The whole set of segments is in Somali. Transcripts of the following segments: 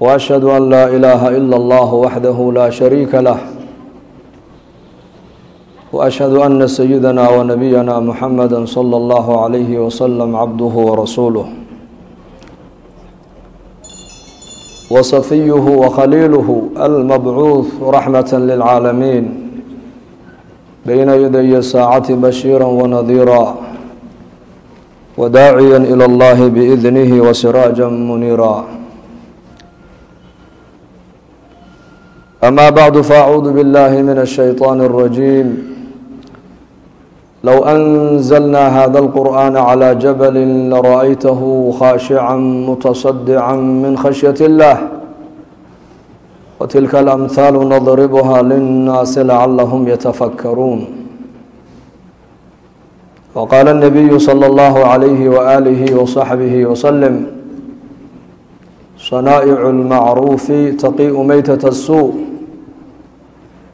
واشهد ان لا اله الا الله وحده لا شريك له واشهد ان سيدنا ونبينا محمدا صلى الله عليه وسلم عبده ورسوله وصفيه وخليله المبعوث رحمه للعالمين بين يدي الساعه بشيرا ونذيرا وداعيا الى الله باذنه وسراجا منيرا أما بعد فأعوذ بالله من الشيطان الرجيم لو أنزلنا هذا القرآن على جبل لرأيته خاشعا متصدعا من خشية الله وتلك الأمثال نضربها للناس لعلهم يتفكرون وقال النبي صلى الله عليه وآله وصحبه وسلم صنائع المعروف تقيء ميتة السوء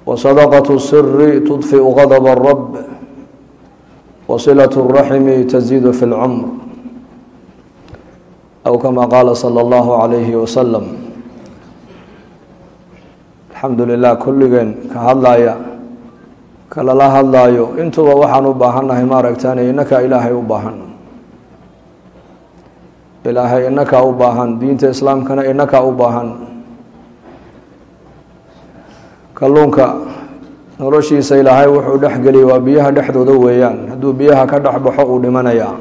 وصدقة السر تطفئ غضب الرب وصلة الرحم تزيد في العمر أو كما قال صلى الله عليه وسلم الحمد لله kulligeen ka hadlaya kalala hadlaayo intuba waxaan u baahannahay maaragtaan inakaa ilaahay u baahan ilaahay inakaa u baahan. Diinta islaamkana inakaa u baahan. Kalluunka noloshiisa ilaahay wuxuu dhexgeliyay waa biyaha dhexdooda weeyaan. Hadduu biyaha ka dhex baxo uu dhimanayaa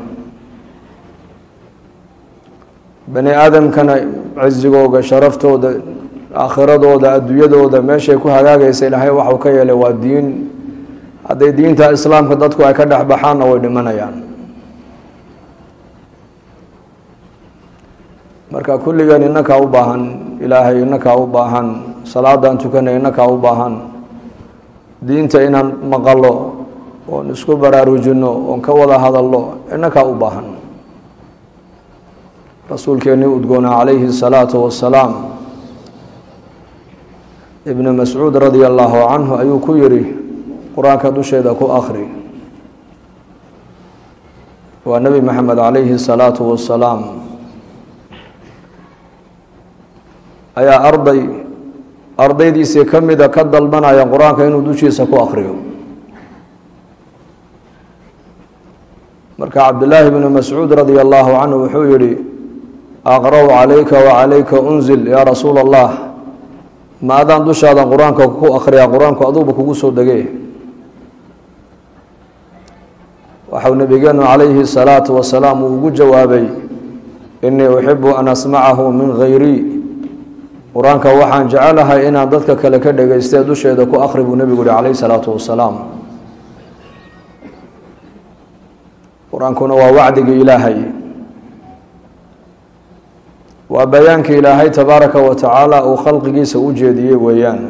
bani aadamkana cizigooga sharaftooda aakhiradooda adduunyadooda meeshay ku hagaagaysa ilaahay waxuu ka yeelay waa diin. Hadday diinta islaamka dadku ay ka dhex baxaanna way dhimanayaan marka kulligeen inakaa u baahan ilaahay inakaa u baahan salaadaan tukanay inakaa u baahan diinta inaan maqalo oon isku baraarujino oon ka wada hadalno inakaa u baahan rasuulkeeni udgoona calayhi الsalaatu wasalaam ibn mascuud radia allahu canhu ayuu ku yihi qur-aanka dusheeda ku akri waa nebi maxamed calayhi الsalaatu wasalaam ayaa arday ardaydiisii ka mida ka dalbanaya qur'aanka inuu dushiisa ku akriyo marka cabdillaahi bnu mascuud radia allahu canhu wuxuu yihi aqra' calayka wacalayka unzil yaa rasuul allah ma adaan dushaadan qur'aanka ku akriyaa qur'aanku aduuba kugu soo degee. Waxau nabigeenu calayhi salaatu wasalaam uu ugu jawaabay inii uxibu an asmacahu min hayrii qur'aanka waxaan jecelahay inaan dadka kale ka dhegaystee dusheeda ku akri buu nebigu yihi calayhi salaatu wasalaam qur'aankuna waa wacdigii ilaahay. Waa bayaankii ilaahay tabaaraka wa tacaala uu khalqigiisa u jeediyey weeyaan.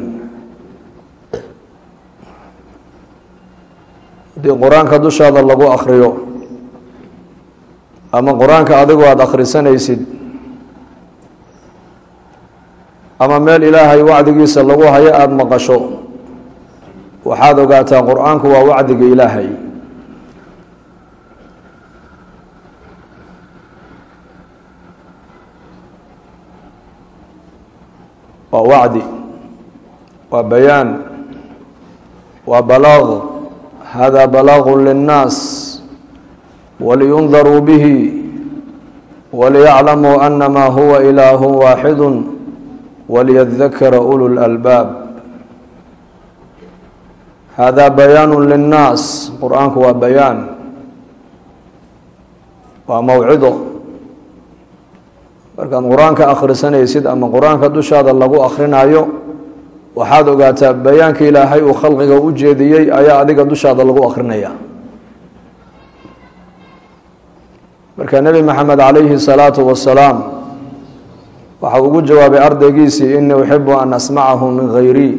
Haddii qur'aanka dushaada lagu akriyo ama qur'aanka adigu aada akhrisanaysid ama meel ilaahay wacdigiisa lagu hayo aada maqasho waxaad ogaataa qur'aanku waa wacdiga ilaahay. Waa wacdi waa bayaan waa balaaq. Hada balaaqu linnaas waliyundaruu bihi waliyaclamuu anama huwa ilaahu waaxidu waliyadakara ulu lalbaab hada bayaanu linnaas qur'aanku waa bayaan waa mawcido markaad qur'aanka akhrisanaysid ama qur'aanka dushaada lagu akhrinayo waxaad ogaataa bayaanka ilaahay uu khalqiga u jeediyey ayaa adiga dushaada lagu akrinaya marka nebi maxamed calayhi salaatu wasalaam waxau ugu jawaabay ardaygiisii inii uxibu an asmacahu min hayrii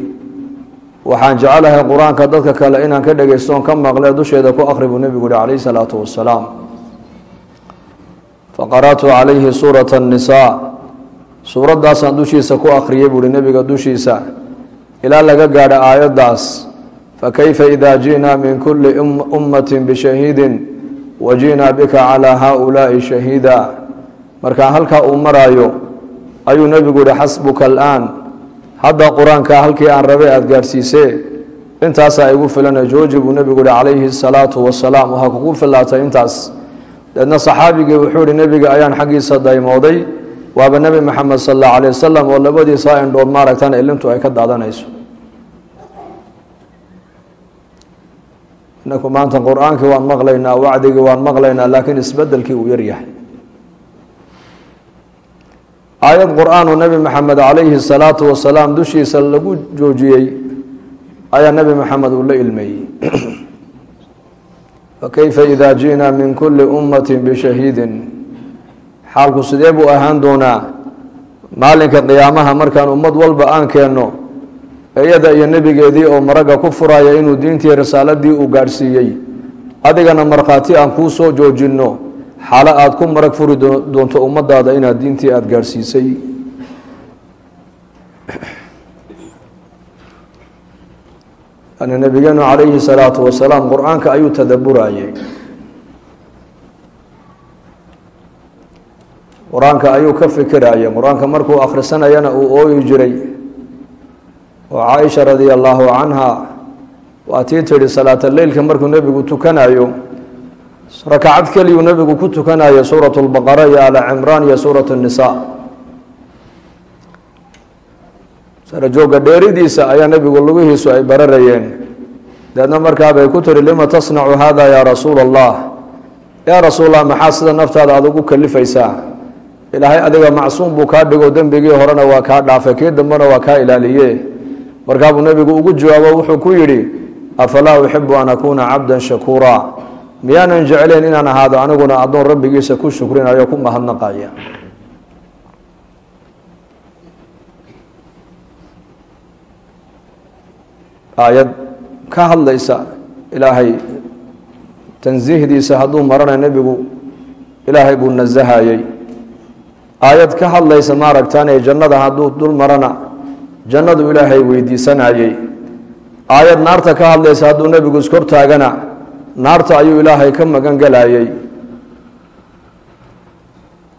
waxaan jecelahay qur'aanka dadka kale inaan ka dhegaysto on ka maqle dusheeda ku akri buu nebigu yihi calayhi salaatu wasalaam faqara'tu calayhi suurata annisaa. Suuraddaasaan dushiisa ku akhriyey buuhi nebiga dushiisa ilaa laga gaadho aayaddaas fakayfa ida ji'naa min kuli ummati bishahiidin waji'naa bika calaa haaulaa'i shahiida markaa halkaa uu maraayo ayuu nebigu yihi xasbuka alaan. Hadda qur'aanka halkii aan rabay aada gaadhsiisee intaasaa igu filana jooji buu nebigu yihi calayhi salaatu wasalaam. Waxaa kugu filaatay intaas. Deedna saxaabigii wuxuu yihi nebiga ayaan xaggiisa daymooday. Waaba nebi maxamed sal allahu alayh wasalam oo labadiisaa indhood maaragtaan ilintu ay ka daadanayso. Inaku maanta qur'aankii waan maqlaynaa wacdigii waan maqlaynaa laakiin isbedelkii uu yaryahay aayad qur'aanuu nebi maxamed calayhi salaatu wasalaam dushiisa lagu joojiyey ayaa nebi maxamed uu la ilmeeyey fakayfa ida ji'naa min kulli ummati bishahiidin xaalku sidee buu ahaan doonaa? Maalinka qiyaamaha markaan ummad walba aan keenno iyada iyo nebigeedii oo maragga ku furaya inuu diintii risaaladii uu gaadhsiiyey. Adigana markhaati aan kuu soo joojinno xaalo aada ku marag furi doonto ummadaada inaad diintii aada gaadhsiisay. Yani nabigeenu calayhi salaatu wasalaam qur'aanka ayuu tadaburayay qur'aanka ayuu ka fikirayay. Qur'aanka markuu akhrisanayana uu ooyi jiray. Oo caaisha radia allaahu canha waa tii tidhi salaata leylka markuu nebigu tukanayo rakacad keliyuu nebigu ku tukanayo suurat lbaqara iyo ala cimraan iyo suurat nisa sarajooga dheeridiisa ayaa nebigu lugihiisu ay bararayeen. Deedna markaabay ku tiri lima tasnacu hada yaa rasuula allah yaa rasuulallah maxaa sida naftaada aada ugu kalifaysaa? Ilaahay adiga macsuum buu kaa dhigo dembigii horena waa kaa dhaafay kii dambena waa kaa ilaaliye markaabuu nebigu ugu jawaabo wuxuu ku yidhi afalaa uxibu an akuuna cabda shakuura miyaanan jeclayn inaan ahaado aniguna addoon rabbigiisa ku shukrinayo ku mahadnaqaya. Aayad ka hadlaysa ilaahay tansiihdiisa hadduu marana nebigu ilaahay buu nasahayey aayad ka hadlaysa maaragtaane jannada hadduu dul marana jannadu ilaahay weydiisanayey aayad naarta ka hadlaysa hadduu nebigu iskortaagana naarta ayuu ilaahay ka magan galayey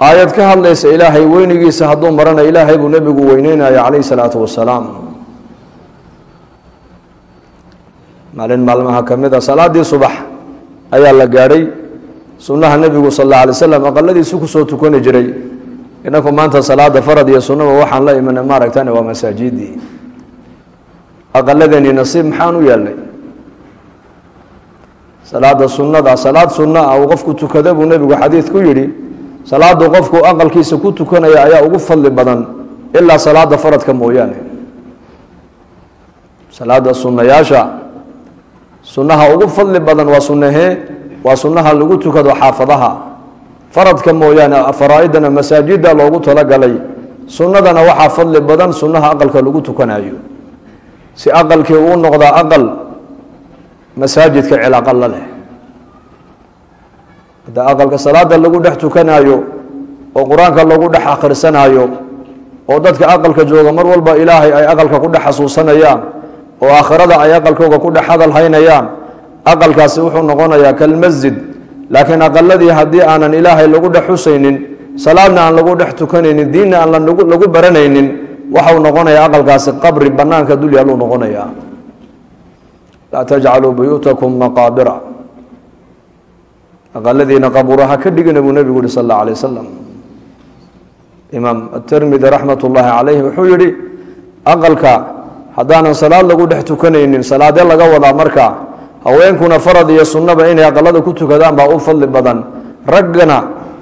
aayad ka hadlaysa ilaahay weynigiisa hadduu marana ilaahay buu nebigu weyneynaya calayhi salaatu wasalaam maalin maalmaha ka mid a salaadii subax ayaa la gaadhay. Sunnaha nebigu sal alla alay slam aqaladiisu ku soo tukani jiray. Inaku maanta salaada farad iyo sunnaba waxaan la imana maaragtan waa masaajidii. Aqaladeeni nasiib maxaan u yeelnay salaada sunnada salaad sunna ah uu qofku tukada buu nebigu xadiid ku yidhi salaadu qofku aqalkiisa ku tukanaya ayaa ugu fadli badan ilaa salaada faradka mooyaane. Salaada sunnayaasha sunnaha ugu fadli badan waa sunnahee waa sunnaha lagu tukado xaafadaha. Faradka mooyaane faraa-idana masaajida loogu talagalay sunnadana waxaa fadli badan sunnaha aqalka lagu tukanayo si aqalkii uu noqdaa aqal masaajidka cilaaqa la leh. Hadda aqalka salaada lagu dhex tukanayo oo qur'aanka lagu dhex akhrisanayo oo dadka aqalka jooga mar walba ilaahay ay aqalka ku dhex xasuusanayaan oo aakhirada ay aqalkooga ku dhex hadal haynayaan aqalkaasi wuxuu noqonayaa kalmasjid. Laakiin aqaladii haddii aanan ilaahay lagu dhex xusaynin salaadna aan lagu dhex tukanaynin diinna aan lagu baranaynin waxau noqonayaa aqalkaasi qabri banaanka dul yaaluu noqonayaa laa tajcaluu buyuutakum maqaabira aqaladiina qabuuraha ka dhigina buu nebigu yihi sal alla alay wasalam imaam atermidi raxmat ullaahi calayhi wuxuu yihi aqalka haddaanan salaad lagu dhex tukanaynin salaadee laga wadaa marka haweenkuna farad iyo sunnaba inay aqalada ku tukadaan baa u fadli badan raggana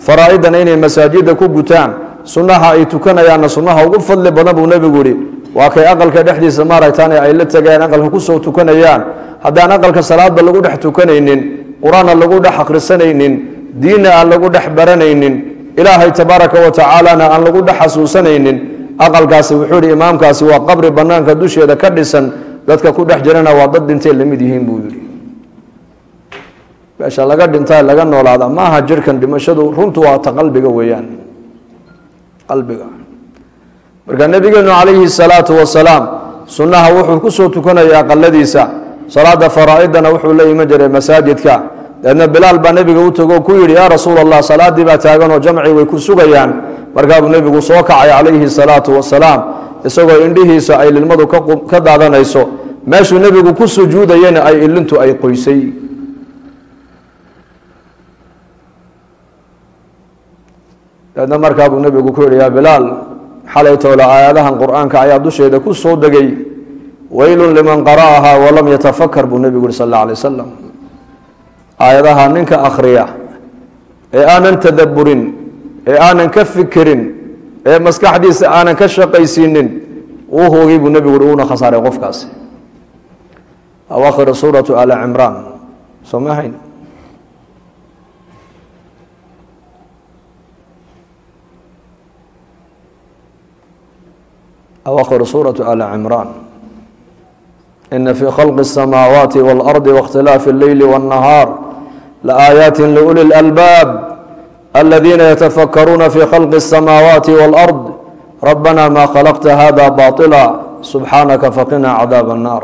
faraa-idana inay masaajida ku gutaan sunnaha ay tukanayaanna sunnaha ugu fadli badan buu nebigu yihi waa kay aqalka dhexdiisa maaragtaan ay la tegayaan aqalka ku soo tukanayaan. Haddaan aqalka salaadba lagu dhex tukanaynin qur'aanna lagu dhex akhrisanaynin diinna aan lagu dhex baranaynin ilaahay tabaaraka wa tacaalana aan lagu dhex xasuusanaynin aqalkaasi wuxuu yihi imaamkaasi waa qabri banaanka dusheeda ka dhisan dadka ku dhex jirana waa dad dhintay la mid yihiin buu yihi meesha laga dhinta laga noolaada maaha jirkan dhimashadu runtu waa qalbiga weeyaan. Qalbiga marka nabigeenu calayhi salaatu wasalaam sunnaha wuxuu ku soo tukanaya aqaladiisa salaada faraa-idana wuxuu la iman jiray masaajidka. Deedna bilaal baa nebiga u tago ku yidhi yaa rasuul allah salaadii baa taaganoo jamci way ku sugayaan. Markaabuu nebigu soo kacay calayhi salaatu wasalaam isagoo indhihiisa ay lilmadu ka daadanayso. Meeshuu nebigu ku sujuudayana ay ilintu ay qoysay. Daedna markaa buu nebigu ku yihi yaa bilaal xalay toole aayadahan qur'aanka ayaa dusheeda ku soo degay weylun liman qara'ahaa walam yatafakar buu nebigu yihi sal alla alay wasalam aayadaha ninka akhriya ee aanan tadabburin ee aanan ka fikirin ee maskaxdiisa aanan ka shaqaysiinin uu hoogay buu nebigu yihi uuna khasaaray qofkaasi. Awaakhir suuratu ala cimraan. Soo ma hayn awaakhir suuraة ali cimraan ina fii khalqi الsamaawaati wاlardi waاkhtilaafi اlleyli wالnahaar laaayaati liuli اlalbaab aladiina yatafakaruuna fi khalqi الsamaawaati wاlard rabbana ma khalaqta hada baطila subxaanaka faqina cadaab الnar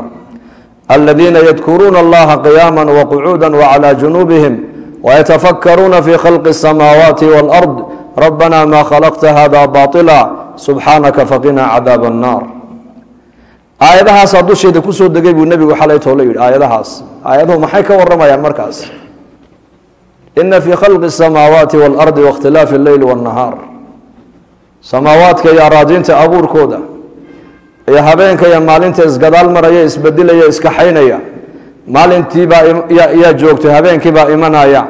aladiina yadkuruuna allaha qiyaama waqcuuda wclى junubihim wayatafakaruuna fi khalqi الsamaawaati wاlard rabbana ma khalaqta hada baطila subxaanaka faqinaa cadaab annaar aayadahaasaa dusheeda ku soo degay buu nebigu xalaytoo la yidhi aayadahaas aayadahu maxay ka warramayaan markaas? Ina fii khalqi asamaawaati waalardi waاkhtilaafi alleyli waاnnahaar samaawaadka iyo araadiinta abuurkooda iyo habeenka iyo maalinta isgadaal maraya isbedilaya iskaxaynaya maalintiibaa yaa joogtay habeenkiibaa imanaya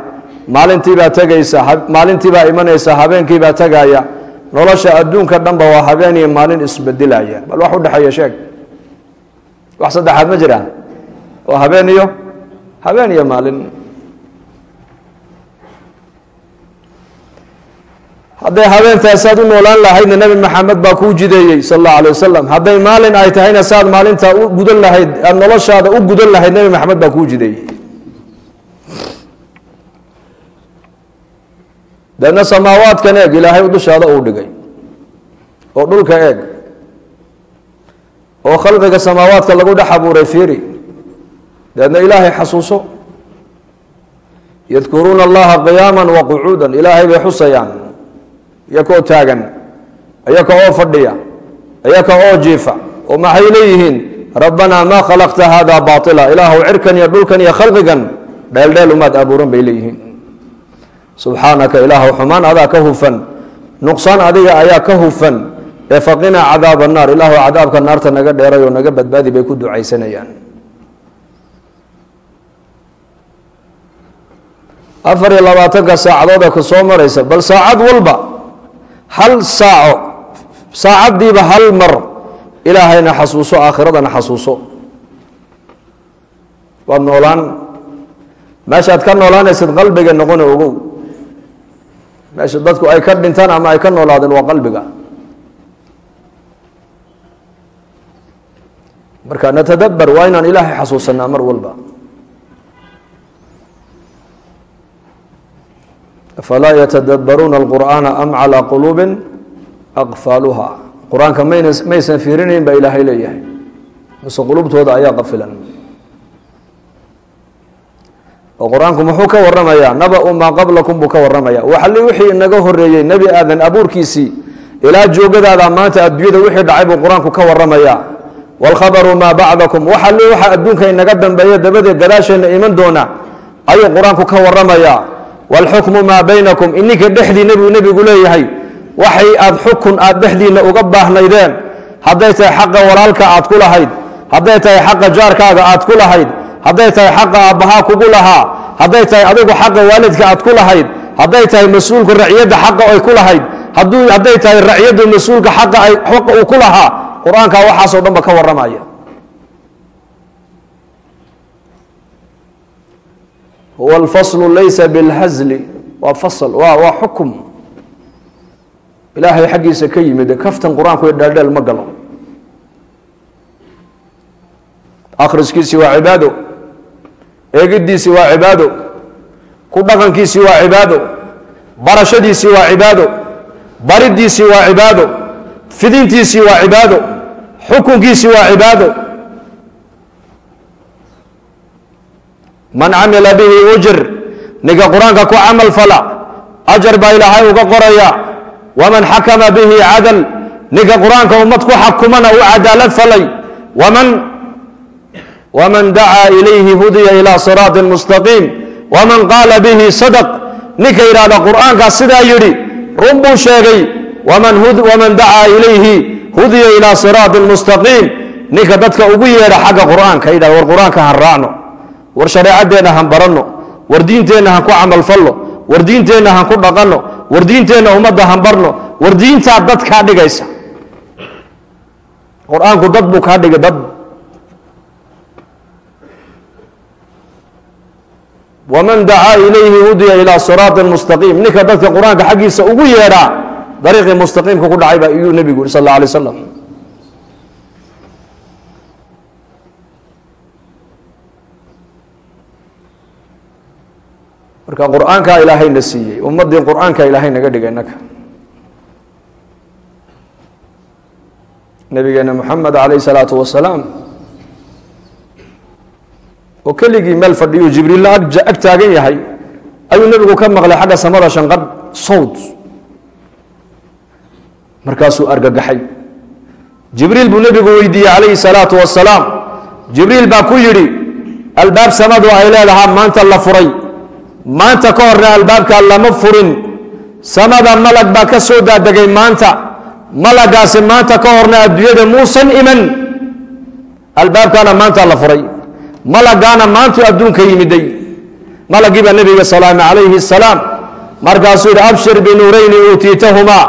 maalintiibaa tegaysa maalintiibaa imanaysa habeenkiibaa tegaya nolosha adduunka dhanba waa habeen iyo maalin isbedilaya bal wax udhexeeya sheeg. Wax saddexaad ma jiraan? Waa habeen iyo habeen iyo maalin. Hadday habeentaas saad u noolaan lahaydna nebi maxamed baa kuu jideeyey sal allahu alay wasalam hadday maalin ay tahayna saad maalintaa u gudan lahayd aad noloshaada u gudan lahayd nebi maxamed baa kuu jideeyey deedna samaawaadkan eeg ilaahay dushaada uu dhigay. Oo dhulka eeg. Oo khalqiga samaawaadka lagu dhex abuuray fiiri. Deedna ilaahay xasuuso. Yadkuruuna allaha qiyaama waqucuuda ilaahay bay xusayaan. Iyakoo taagan iyaka oo fadhiya. Iyaka oo jiifa. Oo maxay leeyihiin? Rabbanaa maa khalaqta hada baila ilaahu cirkan iyo dhulkan iyo khalqigan dheeldheel umaad abuuran bay leeyihiin subxaanaka ilaahu xumaan adaa ka hufan. Nuqsaan adiga ayaa ka hufan. Ee faqinaa cadaab annaar ilaahu cadaabka naarta naga dheeray oo naga badbaadi bay ku ducaysanayaan. Afar iyo labaatanka saacadood ee ku soo maraysa bal saacad walba hal saaco saacaddiiba hal mar ilaahayna xasuuso aakhiradana xasuuso. Waad noolaan. Meeshaad ka noolaanaysid qalbiga noqona ogow meesha dadku ay ka dhintaan ama ay ka noolaadeen waa qalbiga. Marka natadabar waa inaan ilaahay xasuusanaa mar walba. Afalaa yatadabbaruuna alqur'aana am calaa quluubin aqfaaluha qur'aanka mayna maysan fiirinayn baa ilaahay leeyahay. Mase qulubtooda ayaa qafilan oo qur'aanku muxuu ka waramayaa naba-u maa qablakum buu ka waramaya waxali wixii inaga horeeyey nebi aadan abuurkiisii ilaa joogadaada maanta adduunyada wixii dhacay buu qur'aanku ka waramaya waalkhabaru maa bacdakum waxali waxa adduunka inaga dambeeya dabadeed gadaasheenna iman doona ayuu qur'aanku ka waramaya waalxukmu maa baynakum ininka dhexdiina buu nebigu leeyahay waxay aad xukun aad dhexdiinna uga baahnaydeen. Hadday tahay xaqa walaalka aad ku lahayd hadday tahay xaqa jaarkaaga aad ku lahayd hadday tahay xaqa aabbahaa kugu lahaa. Hadday tahay adigu xaqa waalidka aad ku lahayd. Hadday tahay mas'uulka raciyadda xaqa ay ku lahayd. Hadday tahay raciyaddu mas'uulka xaqa uu ku lahaa qur'aankaa waxaasoo dhan ba ka warramaya. Huwa alfaslu laysa bilhazli waa fasl waa xukum. Ilaahay xaggiisa ka yimid kaftan qur'aanku dheeldheel ma galo. Akhriskiisi waa cibaado eegidiisi waa cibaado. Ku dhaqankiisii waa cibaado. Barashadiisii waa cibaado. Baridiisii waa cibaado. Fidintiisii waa cibaado. Xukunkiisii waa cibaado. Man camila bihi ujr ninka qur'aanka ku camal fala ajar baa ilaahay uga qoraya. Waman xakama bihi cadal ninka qur'aanka ummad ku xakumana u cadaalad falay. Waman waman dacaa ilayhi hudiya ilaa siraatin mustaqiim waman qaala bihi sadaq ninka yidhahda qur'aankaa sidaa yidhi run buu sheegay waman dacaa ilayhi hudiya ilaa siraatin mustaqiim ninka dadka ugu yeedha xagga qur'aanka yidhahda war qur'aanka han raacno war shareecadeenna han baranno war diinteenna han ku camalfalno war diinteenna han ku dhaqanno war diinteenna ummadda han barno war diintaa dad kaa dhigaysa qur'aanku waman dacaa ilayhi hudiya ilaa siraatin mustaqiim ninka dadka qur'aanka xaggiisa ugu yeedhaa dariiqii mustaqiimka ku dhacay baa iyuu nebigu yuri sal alla alay slam marka qur'aankaa ilaahayna siiyey ummaddii qur'aanka ilaahay naga dhigay naga nabigeena moxamed calayh salaatu wasalaam oo keligii meel fadhiyo jibriilla ag taagan yahay ayuu nebigu ka maqlay xagga samada shanqadh sawd markaasuu argagaxay. Jibriil buu nebigu weydiiyey calayhi salaatu wasalaam jibriil baa ku yidhi albaab samadu ay leedahaa maanta la furay. Maanta ka horna albaabkaa lama furin. Samada malag baa ka soo daadegay maanta. Malagaasi maanta ka horna adduunyada muusan iman. Albaabkaana maanta la furay malagaana maantuu adduunka yimiday. Malagii baa nebiga salaame calayhi salaam. Markaasuu yidhi abshir binuurayni uutiitahumaa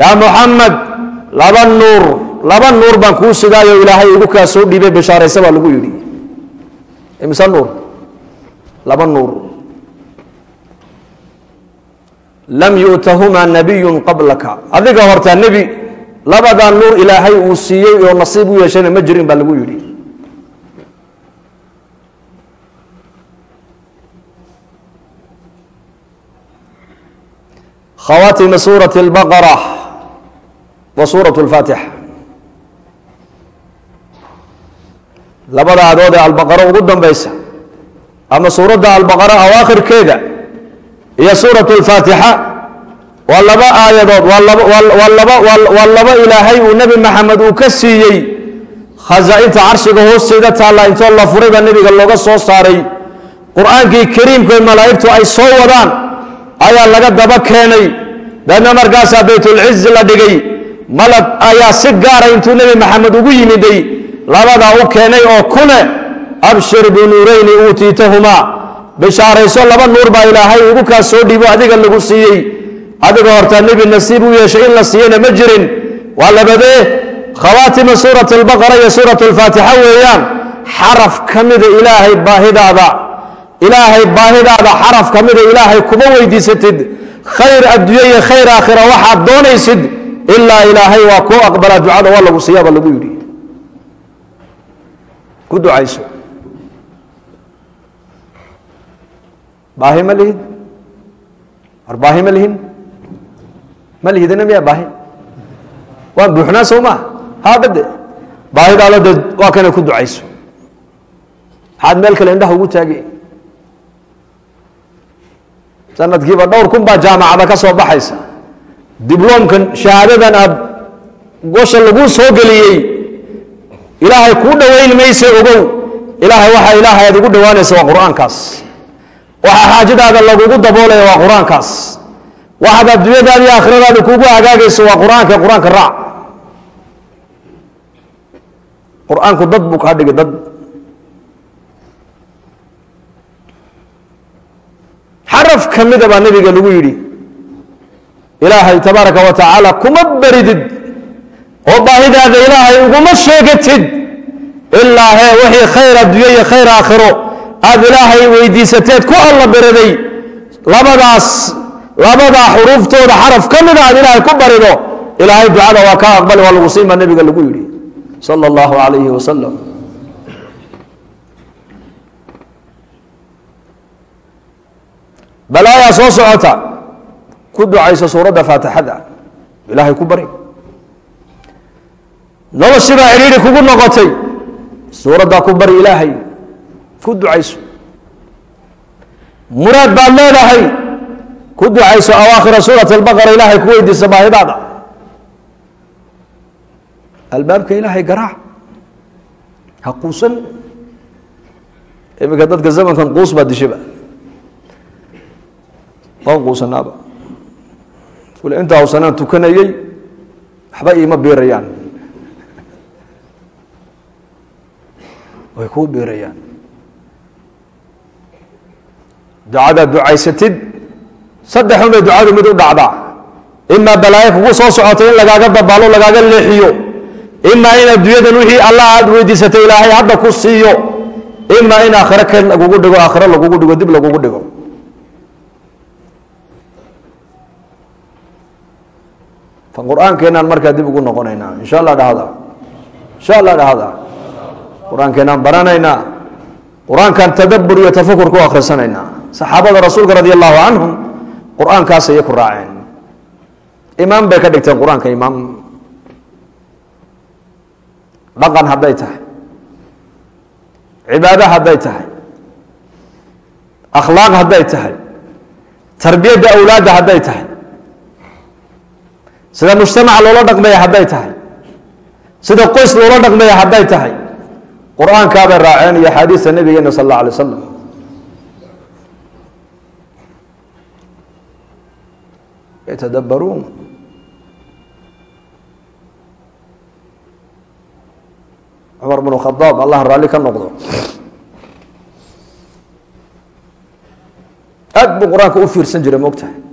yaa muxamed laba nuur laba nuur baan kuu sigaayo ilaahay igu kaa dhiibay bishaaraysa baa lagu yidhi. Imise nuur laba nuur. Lam yu'tahumaa nabiyun qablaka. Adiga hortaa nebi labadaa nuur ilaahay uu siiyey oo nasiib u yeeshayna ma jirin baa lagu yidhi khawaatima suuraة اlbaqara wa suuraة اlfaatixa labada adood ee albaqaro ugu dambaysa ama suuradda albaqara awaakhirkeeda iyo suuraة اlfaatixa waa laba aayadood waa laba waa laba waa laba ilaahay uu nebi maxamed uu ka siiyey khasaa-inta carshiga hoosteeda taalla intoo la furay baa nebiga looga soo saaray qur-aankii kariimka malaa'igtu ay soo wadaan ayaa laga daba keenay. Daedna markaasaa baytulcizi la dhigay. Malag ayaa si gaara intuu nebi maxamed ugu yimiday labadaa u keenay oo kune abshir binuurayni uutiitahumaa bishaarayso laba nuur baa ilaahay igu kaa soo dhiibo adiga lagu siiyey. Adiga hortaa nebi nasiib u yeeshay in la siiyana ma jirin. Waa labadee khawaatima suurat albaqara iyo suurat alfaatixa weeyaan xaraf ka mida ilaahay baahidaada ilaahay baahidaada xaraf ka mida ilaahay kuma weydiisatid khayr adduunye iyo khayr aakhira waxaad doonaysid. Ilaa ilaahay waa kuu aqbalaa ducada waa lagu siiyaaba lagu yidhi. Ku ducayso. Baahi ma lihid war baahi ma lihin? Ma lihidina miyaa baahi? Waan buuxnaa soo maa haadhade baahidaalo dee waa kana ku ducayso. Maxaad meel kale indhaha ugu taagay sanadkiiba dhowr kun baa jaamacada ka soo baxaysa. Dibloomkan shahaadadan aad gosha laguu soo geliyey ilaahay kuu dhowayn mayse ogow. Ilaahay waxa ilaahay aad ugu dhowaanaysa waa qur'aankaas. Waxa xaajadaada lagugu daboolaya waa qur'aankaas. Waxaad adduunyadaada iyo aakhiradaada kuugu hagaagayso waa qur'aanka qur'aanka raac. Qur'aanku dad buu kaa dhigay dad xaraf ka mida baa nebiga lagu yidhi. Ilaahay tabaaraka wa tacaala kuma beridid oo baahidaada ilaahay uguma sheegatid. Ilaa hee wixii khayr adduunye iyo khayr aakhiro aad ilaahay weydiisateed ku alla beriday labadaas labadaa xuruuftooda xaraf ka mida aad ilaahay ku barido ilaahay ducada waa kaa aqbali waa lagu siin baa nebiga lagu yidhi. Sala allahu calayhi wasalam balaayaa soo socota. Ku ducayso suuradda faatixada. Ilaahay ku bari. Noloshibaa cidhiidhi kugu noqotay. Suuraddaa ku bari ilaahay. Ku ducayso. Muraad baad leedahay. Ku ducayso awaakhira suurat albaqara ilaahay ku weydiisa baahidaada. Albaabka ilaahay garaac. Ha quusan. Iminka dadka zamankan quus baa dishaba waan quusanaaba kule inta hawsanaan tukanayey waxba iima biirayaan way kuu biirayaan ducadaad ducaysatid saddexun bay ducadu mid u dhacdaa. Imaa balaayo kugu soo socotay in lagaaga dabaalo lagaaga leexiyo. Imaa in adduunyadan wixii allah aada weydiisatay ilaahay hadda ku siiyo. Imaa in aakhiro ka lagugu dhigo aakhiro lagugu dhigo dib lagugu dhigo fa qur'aankeenaan markaa dib ugu noqonaynaa. Insha allah dhahda. Insha allah dhahda. Qur'aankeenaan baranaynaa. Qur'aankan tadabbur iyo tafakur ku akhrisanaynaa. Saxaabada rasuulka radi allahu canhum qur'aankaas ayay ku raaceen. Imaam bay ka dhigteen qur'aanka imaam. Dhaqan hadday tahay. Cibaado hadday tahay. Akhlaaq hadday tahay. Tarbiyadda awlaadda hadday tahay sida mujtamaca loola dhaqmaya hadday tahay. Sida qoys loola dhaqmaya hadday tahay. Qur'aankaabay raaceen iyo axaadiista nabigeena sal alla alay wasalam yatadabbaruun. Cumar bnu khadaab allah raalli ka noqdo. Aad buu qur'aanka u fiirsan jiray moogtahay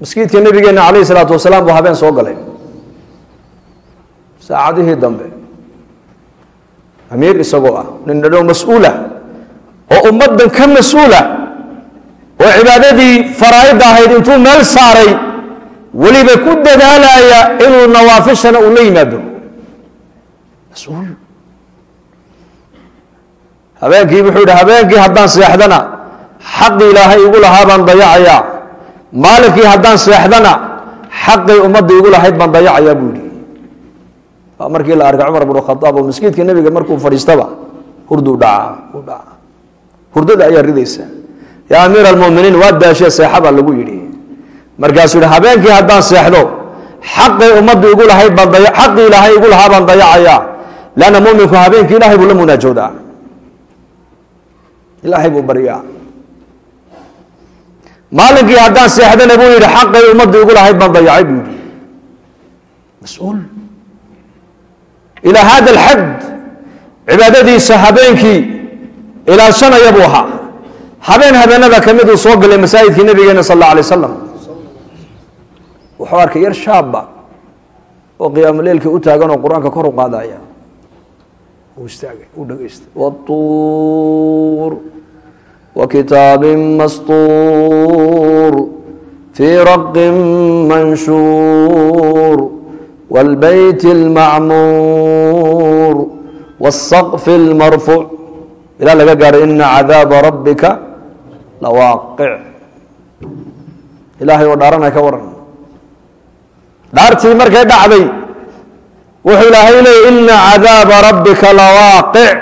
maskiidka nabigeena calayhi salaatu wasalaam buu habeen soo galay. Saacadihii dambe amiir isagoo ah nin dhadhow mas'uula oo ummaddan ka mas'uula oo cibaadadii faraa'idda ahayd intuu meel saaray weliba ku dadaalaya inuu nawaafishana uu la yimaado. Mas'uul. Habeenkii wuxuu yidhi habeenkii haddaan seexdana xaqii ilaahay igu lahaa baan dayacayaa maalinkii haddaan seexdana xaqii ummadda igu lahayd baan dayacayaa buu yidhi. Markii la arkay cumar bnu khadaab oo maskiidka nebiga markuu fadhiistaba hurduu dhacaa u dhaca. Hurdada ayaa ridaysa. Yaa amiir almuminiin waa daashee seexa lagu yidhi. Markaasuu yihi habeenkii haddaan seexdo xaqii ummaddu igu lahayd baan daya xaqii ilaahay igu lahaa baan dayacayaa leanna muminku habeenkii ilahay buu la munaajoodaa. Ilaahay buu baryaa maalinkii haddaan seexdana buu yidhi xaqii ummaddu igu lahayd baan dayacay buu yidhi. Mas'uul. Ilaa hada alxad cibaadadiisa habeenkii ilaashanaya buu ahaa. Habeen habeenada ka mid uu soo galay masaajidkii nabigeena sal alla alay wasalam wuxuu arkay yar shaabba oo qiyaamuleilkii u taagan oo qur'aanka kor u qaadaya. Uu istaagay uu dhegeystay watuur wakitaabin mastuur fii raqin manshuur wاlbayt اlmacmuur wالsaqf اlmarfuuc ilaa laga gaadho ina cadaaba rabbika lawaaqic ilaahay oo dhaaranay ka waran dhaartii markay dhacday wuxuu ilaahay leeyay ina cadaaba rabbika lawaaqic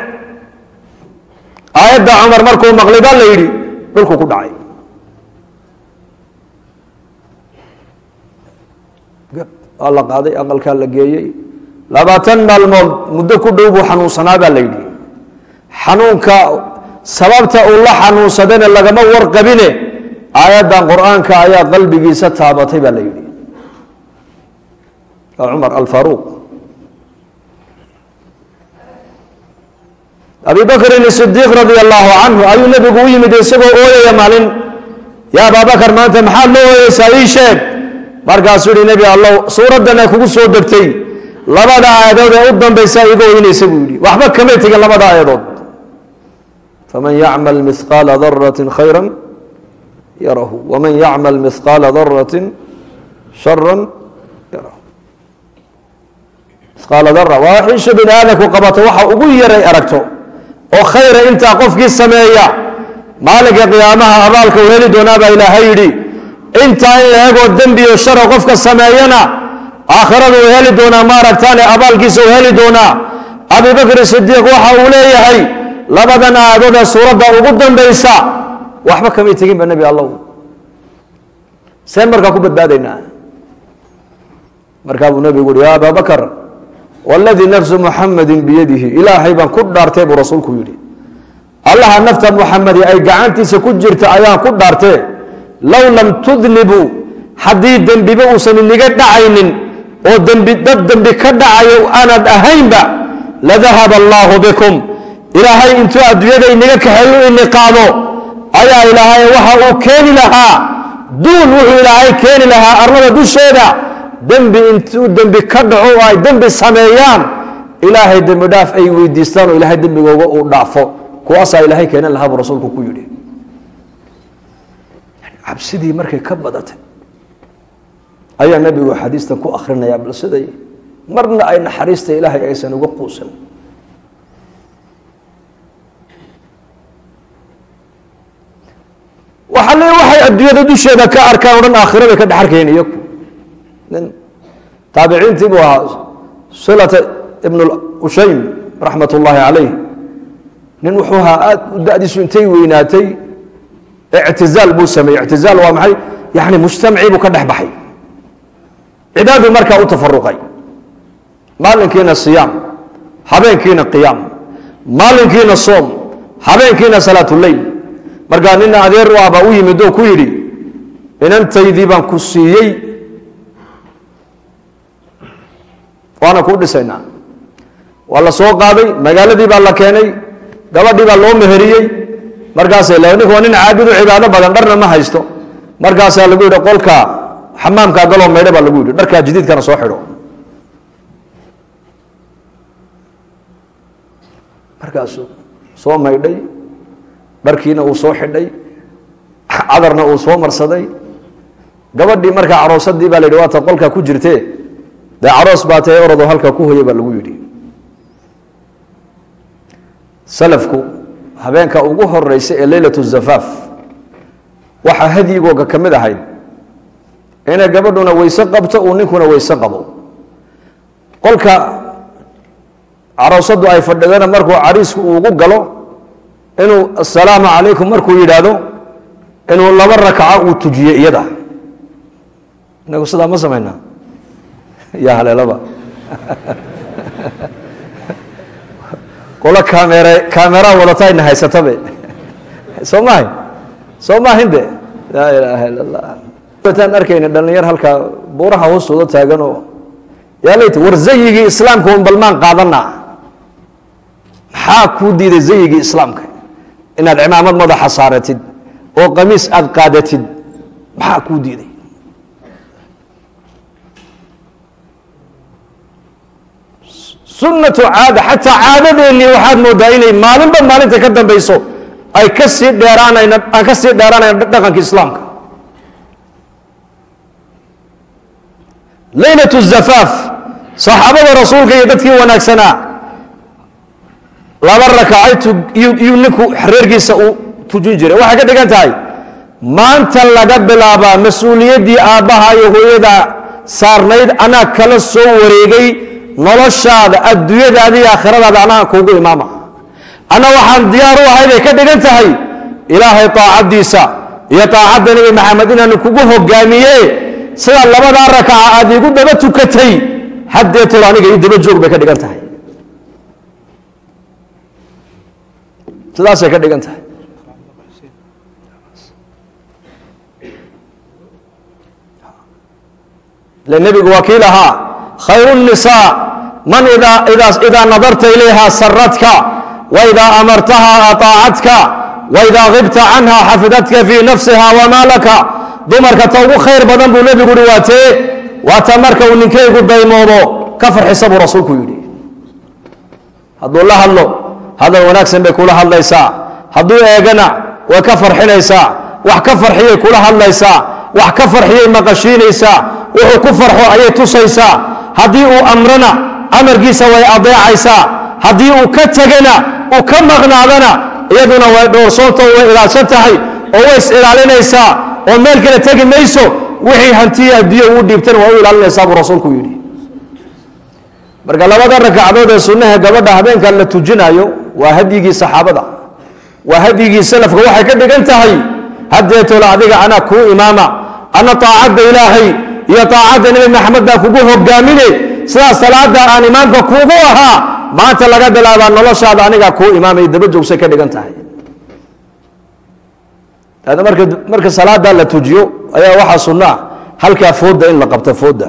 aayadda cumar markuu maqlay baa la yidhi dhulku ku dhacay. Waa la qaaday aqalkaa la geeyey. Labaatan maalmood muddo ku dhow buu xanuunsanaa baa la yidhi. Xanuunka sababta uu la xanuunsadayna lagama warqabine aayaddan qur'aanka ayaa qalbigiisa taabatay baa la yidhi. Waa cumar alfaruuq abi bakrin sidiiq radia allahu canhu ayuu nebigu u yimid isagoo ooyaya maalin yaa abaabakar maanta maxaad la ooyeysaa ii sheeg. Markaasuu yihi nebi allow suuraddana kugu soo degtay. Labada aayadood ee u dambaysa iga oynaysa buu yidhi. Waxba kamay tegin labada aayadood. Faman yacmal mihqaala darati khayra yarahu. Waman yacmal mihqaala darati shara yarahu. Mihqaala dara waa wax isha bini aadamku qabato waxa ugu yaray aragto oo khayra intaa qofkii sameeya. Maalinka qiyaamaha abaalka u heli doonaa baa ilaahay yidhi intaa in la egoo dembiyo shara qofka sameeyana aakhirada uu heli doonaa ma aragtaane abaalkiisa uu heli doonaa. Abibakr sidiiq waxa uu leeyahay labadan aayadood ee suuradda ugu dambaysa waxba kamay tegin ba nebi allow seen markaa ku badbaadaynaa markaa buu nebigu uhi ya abaa waladii nafsu muxamadin biyadihi ilaahay baan ku dhaartee buu rasuulku yidhi allaha nafta muxamadi ay gacantiisa ku jirta ayaan ku dhaartee low lam tudnibuu haddii dembiba uusan iniga dhacaynin oo dembi dad dembi ka dhacayo aanad ahaynba ladahaba allaahu bikum ilaahay intuu adduunyada inaga kaxeeyo ini qaado ayaa ilaahay waxa uu keeni lahaa duul wuxuu ilaahay keeni lahaa arlada dusheeda dembi intuu dembi ka dhaco ay dembi sameeyaan. Ilaahay dembi dhaaf ay weydiistaan oo ilaahay dembigooga uu dhaafo. Kuwaasaa ilaahay keenan lahaa rasuulku ku yidhi. Cabsidii markay ka badatay ayaa nebigu xadiistan ku akrinaya bal siday marna ay naxariista ilaahay aysan uga quusan. Waxa le waxay adduunyada dusheeda ka arkaan o dhan ka dhex arkayen iyaku nin. Taabiciintii buu ahaa silata ibn ushaym raxmat ullaahi calayh nin wuxuu ahaa aada u da-diisu intay weynaatay. Ictizaal buu sameeyey. Ictizaal waa maxay? Yani mujtamacii buu ka dhex baxay. Cibaaduu markaa u tafaruqay maalinkiina siyaam habeenkiina qiyaam. Maalinkiina soom habeenkiina salaatuleyl markaa nin adeer u ahbaa u yimid oo ku yidhi inantaydii baan ku siiyey waana kuu dhisaynaa. Waa la soo qaaday magaaladii baa la keenay gabadhii baa loo meheriyey. Markaasay le ninku waa nin caabid u cibaado badan dharna ma haysto. Markaasaa lagu yidhi qolka xamaamkaa galoo maydho baa lagu yidhi. Dharkaa jadiidkana soo xidho. Markaasuu soo maydhay dharkiina uu soo xidhay cadarna uu soo marsaday. Gabadhii markaa caroosadii baa la yidhi waata qolkaa ku jirtee dee caroos baa tae orodoo halkaa ku hoya baa lagu yidhi. Salafku habeenka ugu horeysa ee leylat zafaaf waxaa hadyigooga ka mid ahayd inay gabadhuna weyse qabto uu ninkuna weyse qabo. Qolka caroosadu ay fadhidana markuu cariisku ugu galo inuu asalaamu calaykum markuu yidhaahdo inuu laba rakaco uu tujiyo iyada. Inagu sidaa ma samaynaa ya haleelaba. Qolo kaamere kaameraa wadata ayna haysatabe. Soo mahay soo maahinde laa ilaaha illa allah wataan arkayna dhalinyar halkaa buuraha hoostooda taagan oo yaa leyt war zayigii islaamka un balmaan qaadana maxaa kuu diiday zayigii islaamka? Inaad cimaamad madaxa saaratid oo qamiis aada qaadatid maxaa kuu diiday sunnatu caada xataa caadadeennii waxaad moodaa inay maalinba maalinta ka dambayso ay ka sii dheeraanayna aan ka dheeraanayna dhaqanka islaamka. Leylat zafaaf saxaabada rasuulka iyo dadkii wanaagsanaa laba rakacay iyuu ninku reerkiisa uu tujin jiray. Waxay ka dhigan tahay maanta laga bilaabaa mas'uuliyaddii aabbaha iyo hooyada saarnayd anaa kala soo wareegay noloshaada adduunyadaada iyo aakhiradaada anaa kuugu imaama. Anna waxaan diyaar u ahay bay ka dhigan tahay ilaahay taacaddiisa iyo taacadda nebi maxamed inaanu kugu hogaamiye. Sida labadaa rakaca aad iigu daba tukatay haddeetol aniga io daba joog bay ka dhigan tahay. Sidaasay ka dhigan tahay. Le nebigu waa kii khayru الnisaa man idaa nadarta ilayha saradka waidaa amartaha aطaacadka waidaa kibta canha xafidadka fii nafsiha wamaalaka dumarka ta ugu khayr badan buu nebigu uhi waatee waata marka uu ninkaygu daymoodo ka farxisa buu rasuulku yidhi hadduu la hadlo hadal wanaagsan bay kula hadlaysaa hadduu eegana way ka farxinaysaa wax ka farxiyay kula hadlaysaa wax ka farxiyay maqashiinaysaa wuxuu ku farxo ayay tusaysaa haddii uu amrana amarkiisa way adeecaysaa haddii uu ka tegana uu ka maqnaadana iyaduna way dhowrsoonto way ilaadsan tahay oo way is ilaalinaysaa oo meel kale tegi mayso wixii hantiya adduunya uu dhiibtana waa u ilaalinaysaa buu rasuulku yidhi. Marka labada rakacdood ee sunnaha gabadha habeenkan la tujinayo waa hadyigii saxaabada. Waa hadyigii salafka waxay ka dhigan tahay haddeetoola adiga anaa kuu imaama ana taacadda ilaahay iyo taacadda nebi maxamed baa kugu hogaamine sidaas salaada aan imaamka kuugu ahaa maanta laga bilaabaa noloshaada anigaa kuu imaamay daba joogsay ka dhigan tahay. Marka salaadaa la tujiyo ayaa waxaa sunnaa halkaa fooda in la qabto fooda.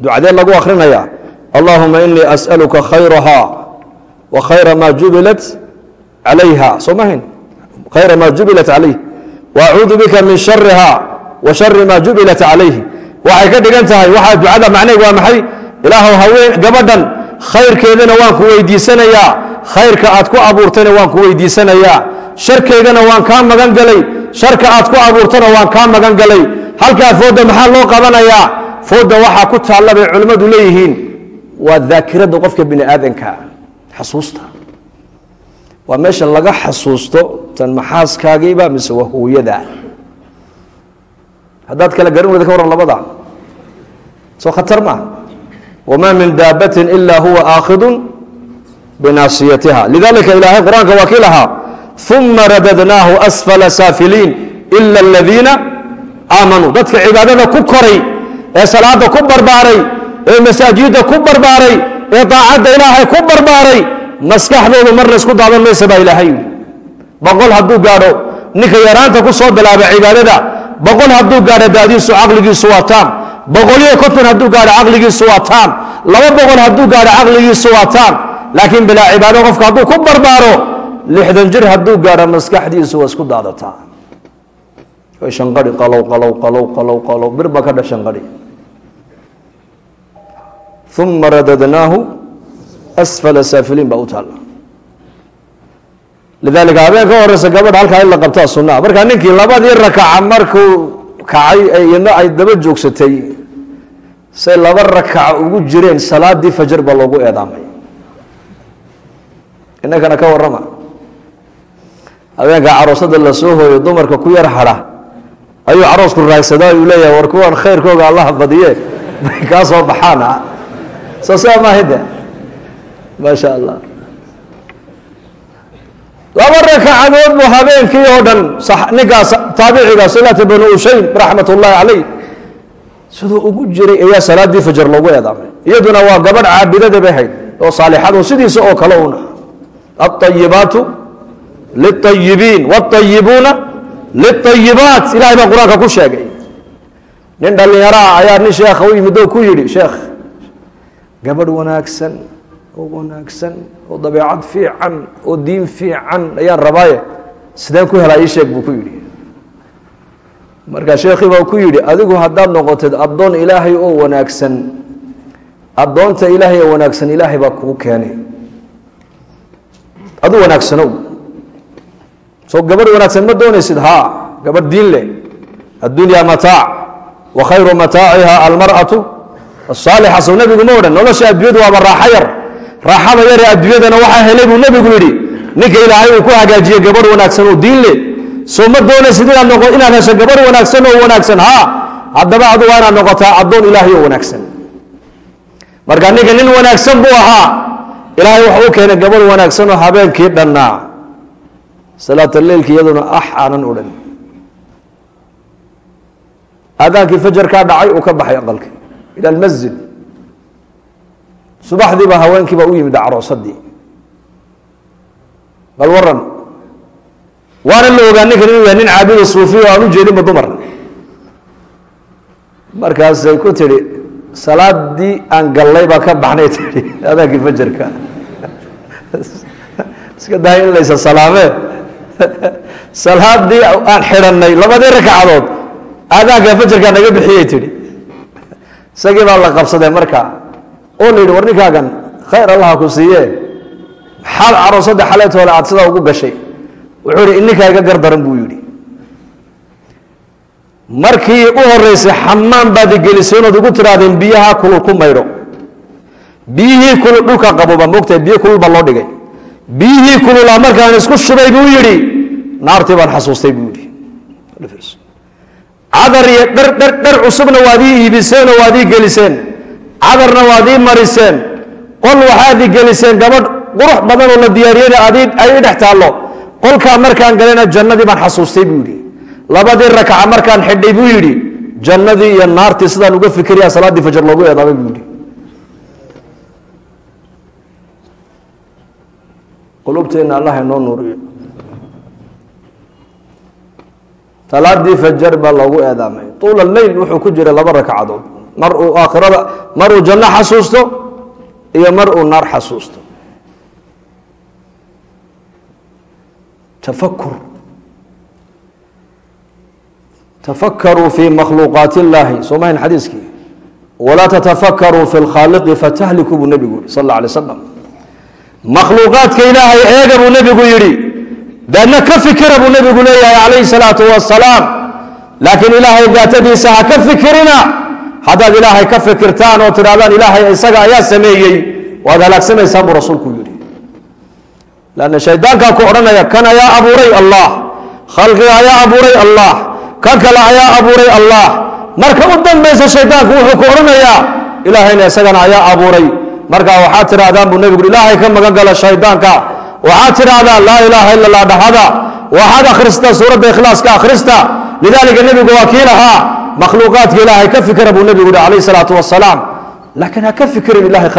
Ducadee lagu akrinaya allahuma inii as'aluka khayraha wa khayra ma jubilat calayha soo mahayn khayra ma jubilat calayh wa acuudu bika min shariha wa shari ma jubilat calayhi waxay ka dhigan tahay waxaa ducada macneeg waa maxay? Ilaahu haween gabadhan khayrkeedana waan ku weydiisanayaa. Khayrka aad ku abuurtayna waan ku weydiisanayaa. Sharkeedana waan kaa magan galay. Sharka aad ku abuurtana waan kaa magan galay. Halkaa fooda maxaa loo qabanayaa? Fooda waxaa ku taalla bay culimmadu leeyihiin. Waa daakirada qofka bini aadanka xasuusta. Waa meesha laga xasuusto tan maxaaskaagiiba mise waa hooyada haddaad kala garan weyda ka warran labada. Soo khatar maa wamaa min daabatin ila huwa aakhidun binaasiyatiha. Lidalika ilaahay qur'aanka waa kii lahaa uma radadnaahu asfala saafiliin ila aladiina aamanuu dadka cibaadada ku koray ee salaada ku barbaaray ee masaajidda ku barbaaray ee daacadda ilaahay ku barbaaray maskaxdoodu marna isku daadan maysa baa ilaahay. Boqol hadduu gaadho ninka yaraanta ku soo bilaaba cibaadada boqol hadduu gaadho daadiisu caqligiisu waa taam. Boqoliyo konton hadduu gaadho caqligiisu waa taam. Laba boqol hadduu gaadho caqligiisu waa taam. Laakiin bilaa cibaado qofka hadduu ku barbaaro lixdan jir hadduu gaadho maskaxdiisu waa isku daadataa shanqari qalow qalow qalow qalow qalow. Bir baa ka dha shanqari uma radadnaahu asfala saafiliin baa u taalla lidalika habeen ka horeysa gabadha halkaa in la qabtaa sunaa markaa ninkii labadii rakaca markuu kacay iyadna ay daba joogsatay say laba rakaca ugu jireen salaadii fajar baa loogu eedaamay innakana ka warrama habeenka caroosada la soo hooyo dumarka ku yar hadha ayuu caroosku raagsadaa uu leeyahay war kuwan khayrkooga allaha badiye bay kaa soo baxaana soo saa maahide maasha allah laba rakacadood buu habeenkii oo dhan ninkaas taabiciga silata banu ushayn raxmat ullaahi calayh siduu ugu jiray ayaa salaadii fajar loogu eedaamay. Iyaduna waa gabadh caabidada bay hayd oo saalixado sidiisa oo kale una aayibaatu liayibiin wاayibuuna liayibaat ilahay baa qur'aanka ku sheegay. Nin dhallinyaraha ayaa nin sheekha u yimid oo ku yidhi sheekh gabadh wanaagsan oo wanaagsan oo dabeecad fiican oo diin fiican ayaan rabaaye. Sideen ku helaa ii sheeg buu ku yidhi. Markaa sheekhii baa ku yidhi adigu haddaad noqotid addoon ilaahay oo wanaagsan addoonta ilaahay oo wanaagsan ilaahay baa kugu keenay adu wanaagsanow. Soo gabadh wanaagsan ma doonaysid? Haa gabadh diin leh. Addunya mataac wa khayru mataaciha almar'atu asaalixa sow nebigu ma odhan nolosha adduunyadu waaba raaxo yar raaxada yare adduunyadana waxaa helay buu nebigu yidhi ninka ilaahay uu ku hagaajiyey gabadh wanaagsan oo diin leh soo ma doonaysid inaad noqo inaad hesho gabadh wanaagsan oo wanaagsan? Haa haddaba adu waa inaad noqotaa addoon ilaahay oo wanaagsan. Marka ninka nin wanaagsan buu ahaa. Ilaahay waxa u keenay gabadh wanaagsan oo habeenkii dhannaa. Salaata leilki iyaduna ax aanan odhan. Aadaankii fajarkaa dhacay uu ka baxay aqalkii. Ila almasjid subaxdiiba haweenkiiba u yimid caroosadii bal waran waana la ogaa ninkan inuu yahay nin caabuda suufi oo aan u jeedinba dumar. Markaasay ku tidhi salaadii aan gallay baa ka baxnay tihi adaankii fajarka. Iska dahay in laysa salaamee salaadii aan xidhanay labadii ragcadood aadaanka fajarkaa naga bixiyey tihi isagii baa la qabsaday marka oo la yidhi war ninkaagan khayr allaha ku siiye maxaad caroosadda xaleetoole aad sidaa ugu gashay. Wuxuu ihi ininkaa iga gardaran buu yidhi. Markii u horeysay xamaan baad igelisay inaad ugu tirahdeen biyaha kulul ku maydho biyihii kulul dhulka qaboba moogtahay biyo kulul baa loo dhigay. Biyihii kululaa markaan isku shubay buu yidhi. Naartii baan xasuustay buu yidhi. Cadar iyo dhar dhar dhar cusubna waad ii iibiseenoo waad ii geliseen cadarna waad ii mariseen. Qol waxaad ii geliseen gabadh qurux badan oo la diyaariyeyna ad ay i dhex taallo. Qolkaa markaan galana jannadii baan xasuustay buu yidhi. Labadii rakaca markaan xidhay buu yidhi jannadii iyo naartii sidaan uga fikiraya salaaddii fajar loogu eedaamay buu yidhi. Qulubteenna allah inoo nuuriyo salaadii fajar baa loogu eedaamay. Tuula leyl wuxuu ku jiray laba ragcadood mar uu aakhirada mar uu janno xasuusto iyo mar uu naar xasuusto. Tafakur tafakaruu fi makhluuqaati illaahi soo mahayn xadiiskii? Walaa tatafakkaruu fi lkhaaliqi fatahliku buu nebigu yihi sal alay slam makhluuqaadka ilaahay eega buu nebigu yidhi. Daadna ka fikira buu nebigu leeyahay calayhi salaatu wasalaam laakiin ilaahay daatadiisa ha ka fikirina haddaad ilaahay ka fikirtaan oo tidhahdaan ilaahay isaga ayaa sameeyey waad halaagsamaysaan buu rasuulku yidhi. Lanna shaydaankaa ku odhanaya kan ayaa abuuray allah? Khalqiga ayaa abuuray allah? Kan kale ayaa abuuray allah? Marka u dambaysa shaydaanku wuxuu ku odhanayaa ilaahayna isagana ayaa abuuray. Markaa waxaad tidhahdaan buu nebigu ilaahay ka magan gala shaydaanka. Waxaad tidhahdaan laa ilaaha ila allah dhahada. Waxaad akhrista suuradda ikhlaaska akhrista. Lidaalika nebigu waa kii lahaa makhluuqaadka ilaahay ka fikira buu nebigu yihi calayhi salaatu wasalaam laakiin ha ka fikirin ilahay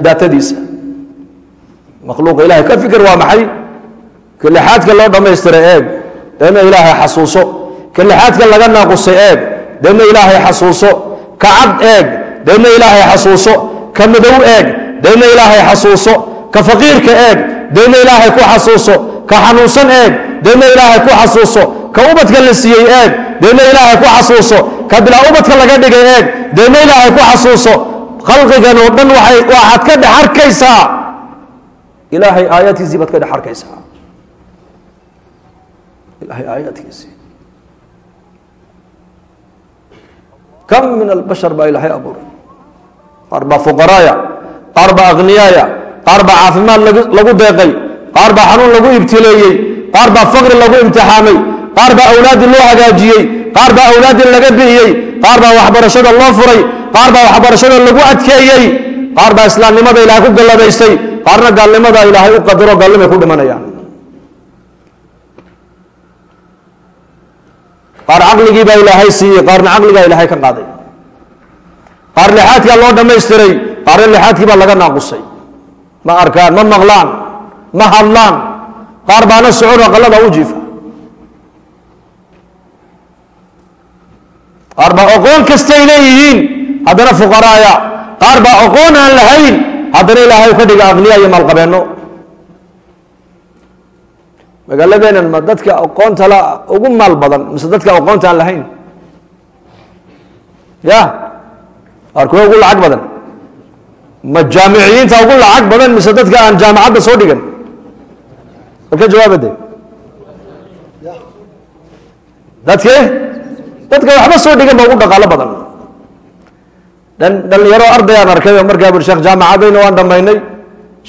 daatadiisa. Makhluuqa ilahay ka fikir waa maxay? Ka loo dhammaystiray eeg. Deedna ilaahay xasuuso. Ka laga naaqusay eeg. Deedna ilaahay xasuuso. Ka cad eeg. Deedna ilaahay xasuuso. Ka madow eeg. Deedna ilaahay xasuuso ka faqiirka eeg deedna ilaahay ku xasuuso? Ka xanuunsan eeg deedna ilaahay ku xasuuso? Ka ubadka la siiyey eeg deedna ilaahay ku xasuuso? Ka bilaa ubadka laga dhigay eeg deedna ilaahay ku xasuuso? Khalqigan oo dhan waxaad ka dhex arkaysaa ilaahay aayaadkiisii baad ka dhex arkaysaa ilahay aayaadkiisii kam min albashar baa ilaahay abuuray? Qaar baa fuqaraaya qaar baa akhniyaaya qaar baa caafimaad lagu deeqay qaar baa xanuun lagu ibtileeyey qaar baa faqri lagu imtixaamay qaar baa awlaaddii loo hagaajiyey qaar baa awlaaddii laga bi'iyey qaar baa waxbarashada loo furay qaar baa waxbarashada lagu adkeeyey qaar baa islaamnimada ilaahay ku galladaystay qaarna gaalnimada ilaahay u qadaro gaalnimay ku dhimanayaan. Qaar caqligii baa ilaahay siiyey qaarna caqligaa ilaahay ka qaaday. Qaar lixaadkaa loo dhammaystiray qaarna lixaadkii baa laga naaqusay ma arkaan ma maqlaan ma hadlaan. Qaar baana socon aqalada u jiifa. Qaar baa aqoon kastay leeyihiin haddana fuqaraaya. Qaar baa aqoon aan lahayn haddana ilaahay ka dhiga aqniya iyo maalqabeenno magaaladeenan ma dadka aqoonta la ugu maal badan mise dadka aqoonta aan lahayn? Ya qaar kuwa ugu lacag badan ma jaamiciyiinta ugu lacag badan mise dadka aan jaamacadda soo dhigan? Malka jawaabade dadke? Dadka waxba soo dhigan ba ugu dhaqaalo badan. Dhalinyaro ardayaan arkay oo markaa bui sheekh jaamacadayna waan dhammaynay